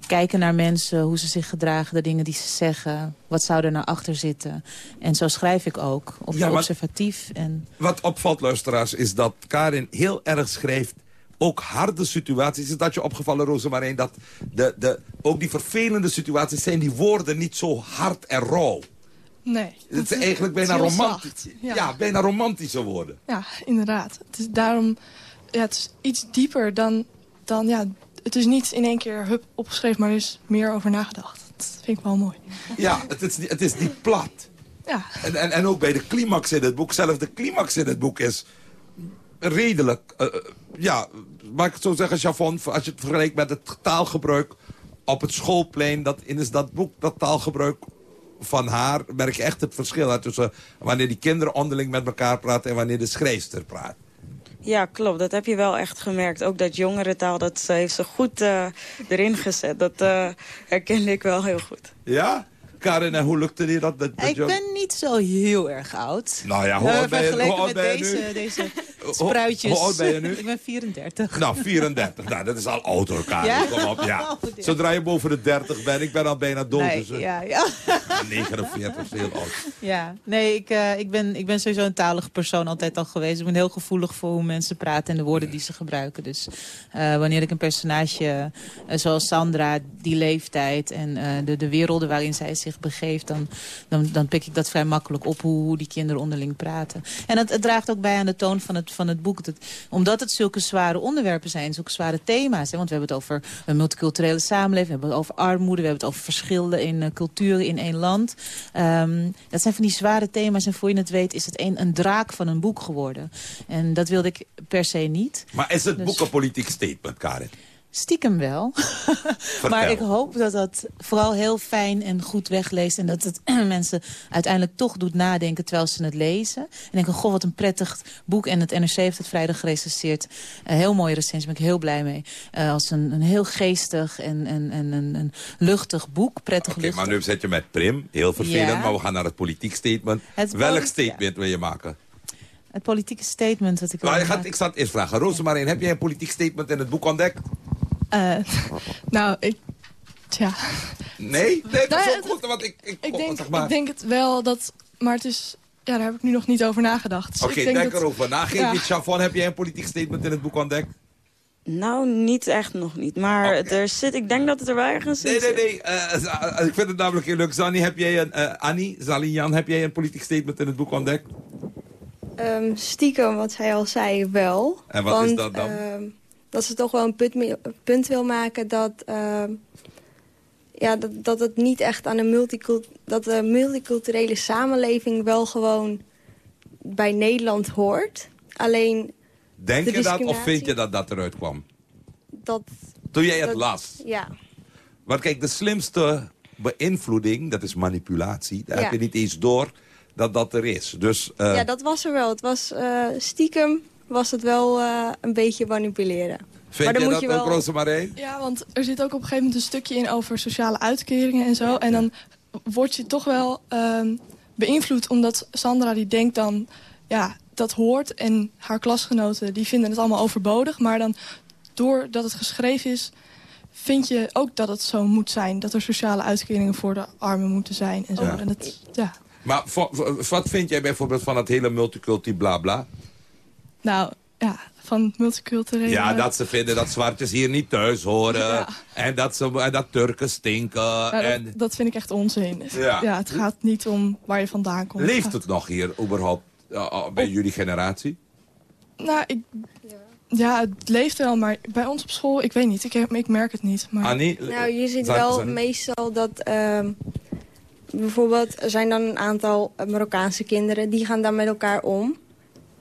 kijken naar mensen, hoe ze zich gedragen, de dingen die ze zeggen. Wat zou er nou achter zitten? En zo schrijf ik ook. Op Ja, observatief. En... Wat opvalt, luisteraars, is dat Karin heel erg schrijft... ook harde situaties. Is dat je opgevallen, Rosemarijn, dat de, de, ook die vervelende situaties... zijn die woorden niet zo hard en rauw. Nee. Het is eigenlijk bijna romantisch. Ja. Ja. bijna romantische woorden. Ja, inderdaad. Het is daarom, ja, het is iets dieper dan, dan ja, het is niet in één keer hup opgeschreven, maar er is meer over nagedacht. Dat vind ik wel mooi. Ja, het is, het is niet plat. Ja. En, en, en ook bij de climax in het boek. Zelfs de climax in het boek is redelijk... eh, ja, mag ik het zo zeggen, Javon... als je het vergelijkt met het taalgebruik op het schoolplein... dat in is dat boek, dat taalgebruik van haar... merk je echt het verschil hè, tussen wanneer die kinderen onderling met elkaar praten... en wanneer de schrijfster praat. Ja, klopt. Dat heb je wel echt gemerkt. Ook dat jongerentaal, dat heeft ze goed eh, erin gezet. Dat eh, herkende ik wel heel goed. Ja? Karin, en hoe lukte die dat? Ik je- ben niet zo heel erg oud. Nou ja, hoe Eh, oud ben je- vergeleken hoe oud met ben je deze, nu? deze spruitjes. hoe oud ben je nu? ik ben 34. Nou, 34. nou, dat is al oud hoor, Karin. Ja? Kom op, ja. Oh. Zodra je boven de 30 bent, ik ben al bijna dood. Nee, dus, eh, ja, ja. 49 is heel oud. Ja, nee, ik, eh, ik, ben, ik ben sowieso een talige persoon altijd al geweest. Ik ben heel gevoelig voor hoe mensen praten en de woorden die ze gebruiken. Dus wanneer ik een personage zoals Sandra, die leeftijd en de, de werelden waarin zij zich begeeft, dan, dan, dan pik ik dat vrij makkelijk op hoe, hoe die kinderen onderling praten. En het, het draagt ook bij aan de toon van het, van het boek. Dat, omdat het zulke zware onderwerpen zijn, zulke zware thema's. Hè, want we hebben het over een multiculturele samenleving, we hebben het over armoede, we hebben het over verschillen in eh, culturen in één land. Ehm, dat zijn van die zware thema's en voor je het weet is het een, een draak van een boek geworden. En dat wilde ik per se niet. Maar is het Dus- boek een politiek statement, Karin? Stiekem wel. maar ik hoop dat dat vooral heel fijn en goed wegleest. En dat het mensen uiteindelijk toch doet nadenken terwijl ze het lezen. En denken, goh, wat een prettig boek. En het NRC heeft het vrijdag gerecenseerd. Een heel mooie recensie, ben ik heel blij mee. Eh, als een, een heel geestig en, en, en een, een luchtig boek. Prettig luchtig. maar nu zit je met Prim. Heel vervelend, Ja. maar we gaan naar het politiek statement. Het Welk statement wil je maken? Het politieke statement dat ik wil Nou, maken. ik zal het eerst vragen. Rosemarijn, heb jij een politiek statement in het boek ontdekt? Eh, nou, ik Tja. Nee? Nee, dat is ook goed, want ik... ik, Ik denk, zeg maar. ik denk het wel dat... Maar het is... Ja, daar heb ik nu nog niet over nagedacht. Dus Oké, ik denk denk dat- erover na. Geef Ja. je Chavon, heb jij een politiek statement in het boek ontdekt? Nou, niet echt nog niet. Maar er zit, ik denk dat het er wel ergens Nee, nee, nee. eh, eh, ik vind het namelijk heel leuk. Zanni, heb jij een... eh Annie, Zalian, heb jij een politiek statement in het boek ontdekt? Ehm, stiekem, wat zij al zei, wel. En wat is dat dan? ehm, dat ze toch wel een punt, wil maken dat, ehm, ja, dat, dat het niet echt aan de multicult dat de multiculturele samenleving wel gewoon bij Nederland hoort. Alleen Denk de je dat of vind je dat dat eruit kwam? dat... Toen jij het dat- las. Ja. Want kijk, de slimste beïnvloeding, dat is manipulatie. Daar Ja. heb je niet eens door dat dat er is. Dus eh, ja, dat was er wel. Het was eh, stiekem was het wel eh, een beetje manipuleren. vind dan je moet dat je ook? Ja, want er zit ook op een gegeven moment een stukje in over sociale uitkeringen en zo. En dan word je toch wel ehm, beïnvloed omdat Sandra die denkt dan... ja, dat hoort en haar klasgenoten die vinden het allemaal overbodig. Maar dan doordat het geschreven is, vind je ook dat het zo moet zijn. Dat er sociale uitkeringen voor de armen moeten zijn en zo. Ja. En dat, ja. Maar wat vind jij bijvoorbeeld van het hele multiculti bla bla? Nou, ja, van multiculturele... Ja, dat ze vinden dat zwartjes hier niet thuis horen. Ja. En, dat ze, en dat Turken stinken. Nou, en... dat, dat vind ik echt onzin. Ja. Ja. het gaat niet om waar je vandaan komt. Leeft het nog hier überhaupt uh, uh, bij jullie generatie? Nou, ik, ja, het leeft wel, maar bij ons op school, ik weet niet. Ik, heb- ik merk het niet. Maar... Annie? Nou, je ziet wel meestal dat... ehm, bijvoorbeeld, er zijn dan een aantal eh, Marokkaanse kinderen... die gaan dan met elkaar om.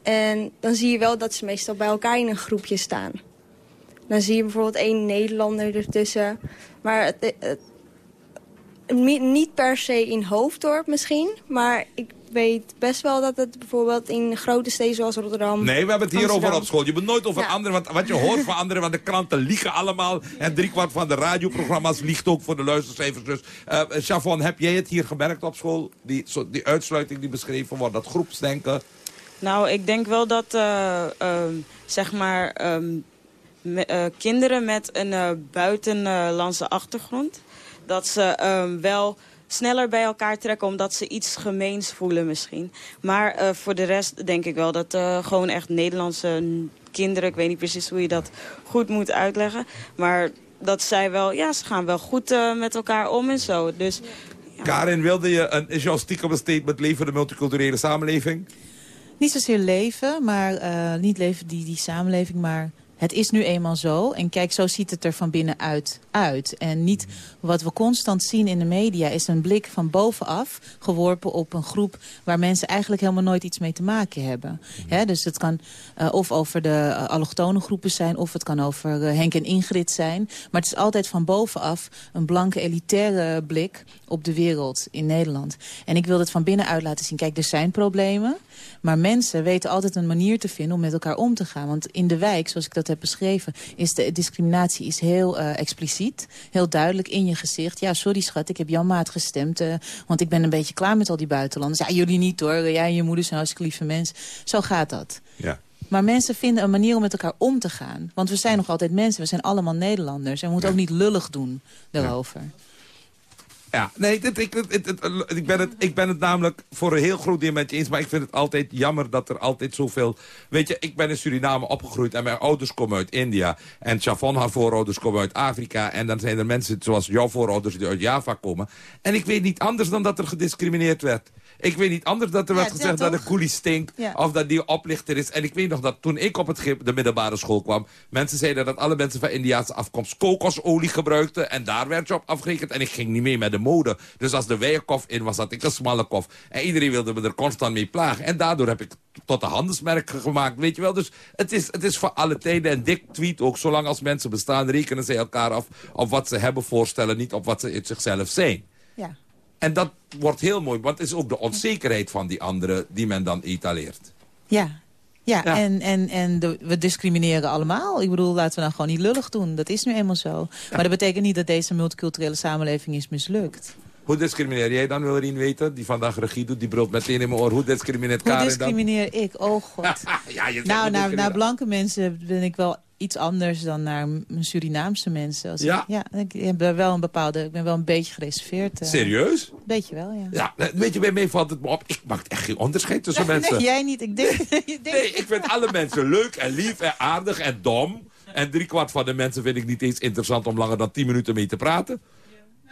En dan zie je wel dat ze meestal bij elkaar in een groepje staan. Dan zie je bijvoorbeeld één Nederlander ertussen. Maar het, het- mi- niet per se in Hoofddorp misschien. Maar ik weet best wel dat het bijvoorbeeld in grote steden zoals Rotterdam... Nee, we hebben het hier over op school. Je moet nooit over Ja. anderen, want wat je hoort van anderen, want de kranten liegen allemaal. En driekwart van de radioprogramma's liegt ook voor de luistercijfers. Dus, eh Chavon, heb jij het hier gemerkt op school? Die, die uitsluiting die beschreven wordt, dat groepsdenken. Nou, ik denk wel dat, eh, ehm, zeg maar, ehm, eh, kinderen met een eh, buitenlandse achtergrond... dat ze ehm, wel sneller bij elkaar trekken omdat ze iets gemeens voelen misschien. Maar voor de rest denk ik wel dat gewoon echt Nederlandse kinderen... ik weet niet precies hoe je dat goed moet uitleggen... maar dat zij wel, ja, ze gaan wel goed met elkaar om en zo. Dus Karin, wilde je een, stiekem statement leven de multiculturele samenleving? Niet zozeer leven, maar eh, niet leven die, die samenleving, maar het is nu eenmaal zo. En kijk, zo ziet het er van binnenuit uit. En niet wat we constant zien in de media is een blik van bovenaf geworpen op een groep waar mensen eigenlijk helemaal nooit iets mee te maken hebben. Hè, dus het kan eh, of over de eh, allochtone groepen zijn, of het kan over eh, Henk en Ingrid zijn. Maar het is altijd van bovenaf een blanke elitaire blik op de wereld in Nederland. En ik wil het van binnenuit laten zien. Kijk, er zijn problemen. Maar mensen weten altijd een manier te vinden om met elkaar om te gaan. Want in de wijk, zoals ik dat heb beschreven... is de discriminatie is heel eh, expliciet. Heel duidelijk in je gezicht. Ja, sorry schat, ik heb Jan Maat gestemd. eh, want ik ben een beetje klaar met al die buitenlanders. Ja, jullie niet hoor. Jij en je moeder zijn hartstikke lieve mensen. Zo gaat dat. Ja. Maar mensen vinden een manier om met elkaar om te gaan. Want we zijn nog altijd mensen. We zijn allemaal Nederlanders. En we moeten ook niet lullig doen daarover. Ja, nee, dit, ik, dit- ik, ben het, ik ben het namelijk voor een heel groot deel met je eens. Maar ik vind het altijd jammer dat er altijd zoveel... Weet je, ik ben in Suriname opgegroeid en mijn ouders komen uit India. En Chavon, haar voorouders, komen uit Afrika. En dan zijn er mensen zoals jouw voorouders die uit Java komen. En ik weet niet anders dan dat er gediscrimineerd werd. Ik weet niet anders dat er werd ja, gezegd dat de coolie stinkt. Ja. Of dat die oplichter is. En ik weet nog dat toen ik op het schip, de middelbare school kwam... mensen zeiden dat alle mensen van Indiaanse afkomst kokosolie gebruikten. En daar werd je op afgerekend. En ik ging niet mee met de mode. Dus als de wijenkof in was, had ik een smalle kof. En iedereen wilde me er constant mee plagen. En daardoor heb ik tot een handelsmerk gemaakt, weet je wel. Dus het is, het is voor alle tijden. En Dick tweet ook, zolang als mensen bestaan... rekenen ze elkaar af op wat ze hebben voorstellen... niet op wat ze in zichzelf zijn. Ja. En dat wordt heel mooi, want het is ook de onzekerheid van die anderen... die men dan etaleert. Ja, ja, en, en, en de- we discrimineren allemaal. Ik bedoel, laten we nou gewoon niet lullig doen. Dat is nu eenmaal zo. Maar dat betekent niet dat deze multiculturele samenleving is mislukt. Hoe discrimineer jij dan, wil Rien weten? Die vandaag regie doet, die brult meteen in mijn oor. Hoe discrimineert Hoe Karin dan? discrimineer ik? Oh god. ja, nou, naar blanke mensen ben ik wel iets anders dan naar m- Surinaamse mensen. Als Ja? Ik, ja, ik ben wel een bepaalde, ik ben wel een beetje gereserveerd. eh. Serieus? Beetje wel, ja. Ja, eh, weet je, bij mij valt het me op. Ik maak echt geen onderscheid tussen mensen. Nee, jij niet. Ik denk, Nee, ik vind alle mensen leuk en lief en aardig en dom. En driekwart van de mensen vind ik niet eens interessant om langer dan 10 minuten mee te praten.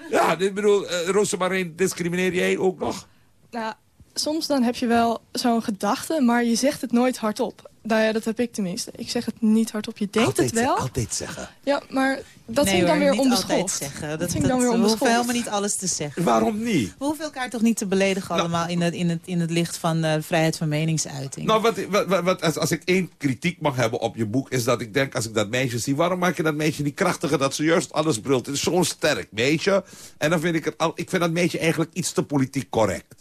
Ja, ik bedoel, uh, Rosemarijn, discrimineer jij ook nog? Nou, soms dan heb je wel zo'n gedachte, maar je zegt het nooit hardop. Nou ja, dat heb ik tenminste. Ik zeg het niet hardop. Je denkt altijd, het wel. Altijd zeggen. Ja, maar dat nee, vind ik dan hoor, weer onbeschoft. zeggen. Dat, Dat, vind ik dan weer we hoeven onbeschoft. helemaal niet alles te zeggen. Waarom niet? We hoeven elkaar toch niet te beledigen allemaal in, het, in, het, in het licht van eh, vrijheid van meningsuiting. Nou, wat, wat, wat, wat- als, als ik één kritiek mag hebben op je boek... is dat ik denk, als ik dat meisje zie... waarom maak je dat meisje niet krachtiger dat ze juist alles brult? Het is zo'n sterk meisje. En dan vind ik het al... Ik vind dat meisje eigenlijk iets te politiek correct.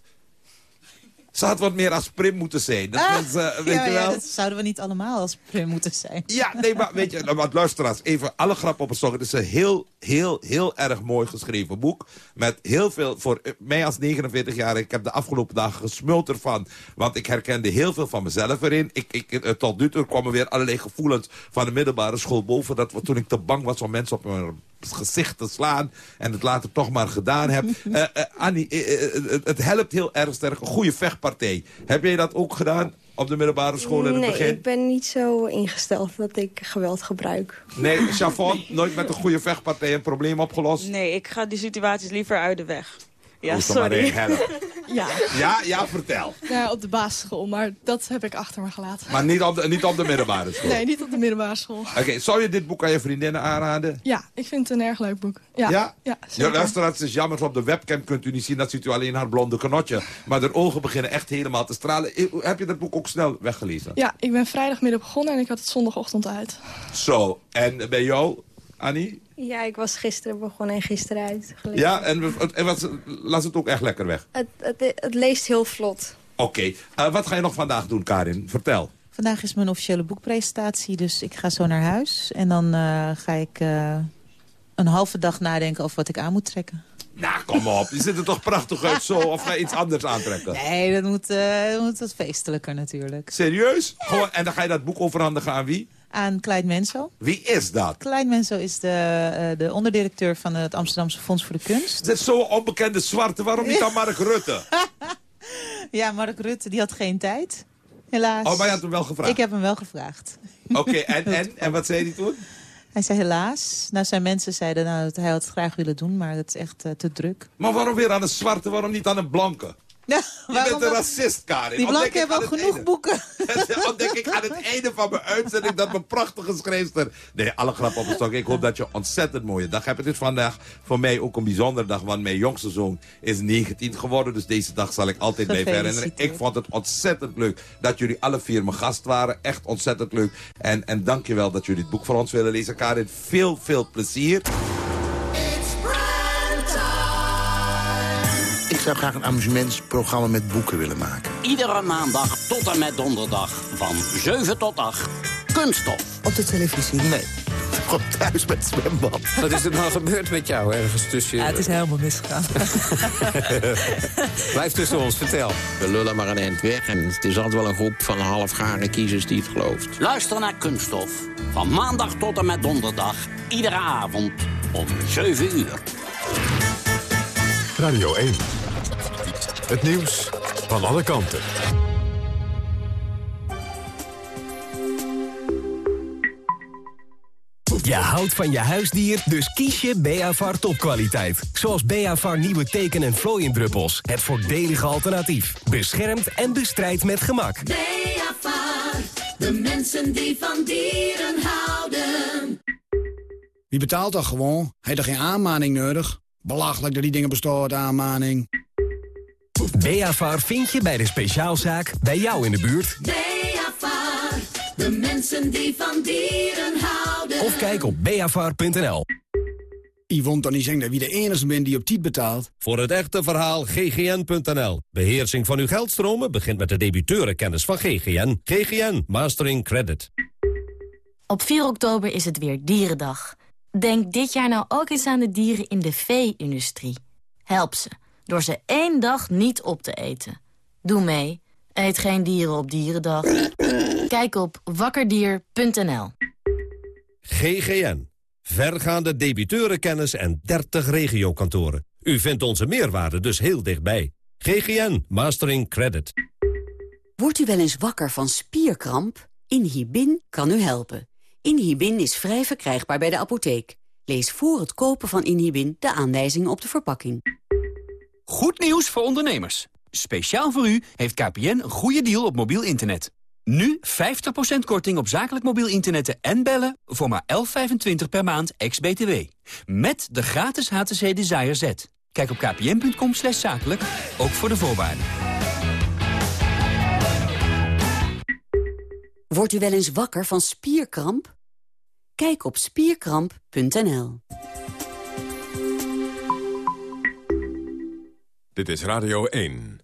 Ze had wat meer als prim moeten zijn. Dat Ah, mensen, weet ja, je ja, wel? dat zouden we niet allemaal als prim moeten zijn. Ja, nee, maar weet je, nou, wat luisteraars, even alle grap op een stok. Het is een heel, heel, heel erg mooi geschreven boek. Met heel veel, voor mij als 49 jaar, ik heb de afgelopen dagen gesmuld ervan. Want ik herkende heel veel van mezelf erin. Ik, ik, eh, tot nu toe kwamen weer allerlei gevoelens van de middelbare school boven. Dat toen ik te bang was om mensen op mijn gezicht te slaan. En het later toch maar gedaan heb. Eh, eh, Annie, eh, het, het helpt heel erg sterk. Een goede vechtpartij. Heb jij dat ook gedaan op de middelbare school in het nee, begin? ik ben niet zo ingesteld dat ik geweld gebruik. Nee, Chavon, nooit met een goede vechtpartij een probleem opgelost? Nee, ik ga die situaties liever uit de weg. Ja, sorry. Ja. Ja, ja, vertel. Ja, op de basisschool, maar dat heb ik achter me gelaten. Maar niet op de, niet op de middelbare school? Nee, niet op de middelbare school. Oké, zou je dit boek aan je vriendinnen aanraden? Ja, ik vind het een erg leuk boek. Ja, Ja? ja, Ja, het is jammer, op de webcam kunt u niet zien. Dat ziet u alleen haar blonde knotje. Maar de ogen beginnen echt helemaal te stralen. Heb je dat boek ook snel weggelezen? Ja, ik ben vrijdagmiddag begonnen en ik had het zondagochtend uit. Zo, en bij jou, Annie? Ja, ik was gisteren begonnen en gisteren uitgelezen. Ja, en, en was, las het ook echt lekker weg? Het, het, het leest heel vlot. Oké, eh, wat ga je nog vandaag doen, Karin? Vertel. Vandaag is mijn officiële boekpresentatie, dus ik ga zo naar huis. En dan eh, ga ik eh, een halve dag nadenken over wat ik aan moet trekken. Nou, kom op. Je ziet er toch prachtig uit zo. Of ga je iets anders aantrekken? Nee, dat moet, eh, dat moet wat feestelijker natuurlijk. Serieus? Gewoon, en dan ga je dat boek overhandigen aan wie? Aan Clyde Menso. Wie is dat? Clyde Menso is de, eh, de onderdirecteur van het Amsterdamse Fonds voor de Kunst. Dit is zo'n onbekende zwarte. Waarom niet aan Mark Rutte? Ja, Mark Rutte, die had geen tijd. Helaas. Oh, maar je had hem wel gevraagd? Ik heb hem wel gevraagd. Oké, en, en, en wat zei hij toen? Hij zei helaas. Nou, zijn mensen zeiden nou, dat hij had het graag willen doen, maar het is echt eh, te druk. Maar waarom weer aan een zwarte? Waarom niet aan een blanke? Ja, Je bent een racist, Karin. Die blanken ik hebben al genoeg einde. boeken. Ontdek ik aan het einde van mijn uitzending dat mijn prachtige schrijfster... Nee, alle grap op stok. Ik hoop dat je een ontzettend mooie dag hebt. Het is vandaag voor mij ook een bijzondere dag, want mijn jongste zoon is 19 geworden. Dus deze dag zal ik altijd blijven herinneren. Ik vond het ontzettend leuk dat jullie alle vier mijn gast waren. Echt ontzettend leuk. En, en dank je wel dat jullie het boek voor ons willen lezen. Karin, veel, veel plezier. Zou graag een amusementsprogramma met boeken willen maken. Iedere maandag tot en met donderdag van 7 tot 8. Kunststof. Op de televisie? Nee. Gewoon thuis met zwembad. Wat is er nou gebeurd met jou ergens tussen... Ja, het is helemaal misgegaan. Blijf tussen ons, vertel. We lullen maar een eind weg en het is altijd wel een groep van halfgare kiezers die het gelooft. Luister naar Kunststof. Van maandag tot en met donderdag. Iedere avond om 7 uur. Radio 1. Het nieuws van alle kanten. Je houdt van je huisdier, dus kies je Beavar topkwaliteit. Zoals Beavar nieuwe teken- en vlooiendruppels. Het voordelige alternatief. Beschermt en bestrijdt met gemak. Beavar, de mensen die van dieren houden. Wie betaalt dat gewoon? Hij heeft toch geen aanmaning nodig? Belachelijk dat die dingen bestaan, aanmaning. Beavar vind je bij de speciaalzaak bij jou in de buurt. Beavar, de mensen die van dieren houden. Of kijk op beavar.nl. Yvonne niet zeggen dat wie de enige bent die op tijd betaalt? Voor het echte verhaal ggn.nl. Beheersing van uw geldstromen begint met de debiteurenkennis van GGN. GGN Mastering Credit. Op 4 oktober is het weer Dierendag. Denk dit jaar nou ook eens aan de dieren in de vee-industrie. Help ze, door ze één dag niet op te eten. Doe mee. Eet geen dieren op Dierendag. Kijk op wakkerdier.nl. GGN. Vergaande debiteurenkennis en 30 regiokantoren. U vindt onze meerwaarde dus heel dichtbij. GGN Mastering Credit. Wordt u wel eens wakker van spierkramp? Inhibin kan u helpen. Inhibin is vrij verkrijgbaar bij de apotheek. Lees voor het kopen van Inhibin de aanwijzingen op de verpakking. Goed nieuws voor ondernemers. Speciaal voor u heeft KPN een goede deal op mobiel internet. Nu 50% korting op zakelijk mobiel internet en bellen voor maar 11,25 per maand ex-BTW. Met de gratis HTC Desire Z. Kijk op kpn.com slash zakelijk, ook voor de voorwaarden. Wordt u wel eens wakker van spierkramp? Kijk op spierkramp.nl. Dit is Radio 1.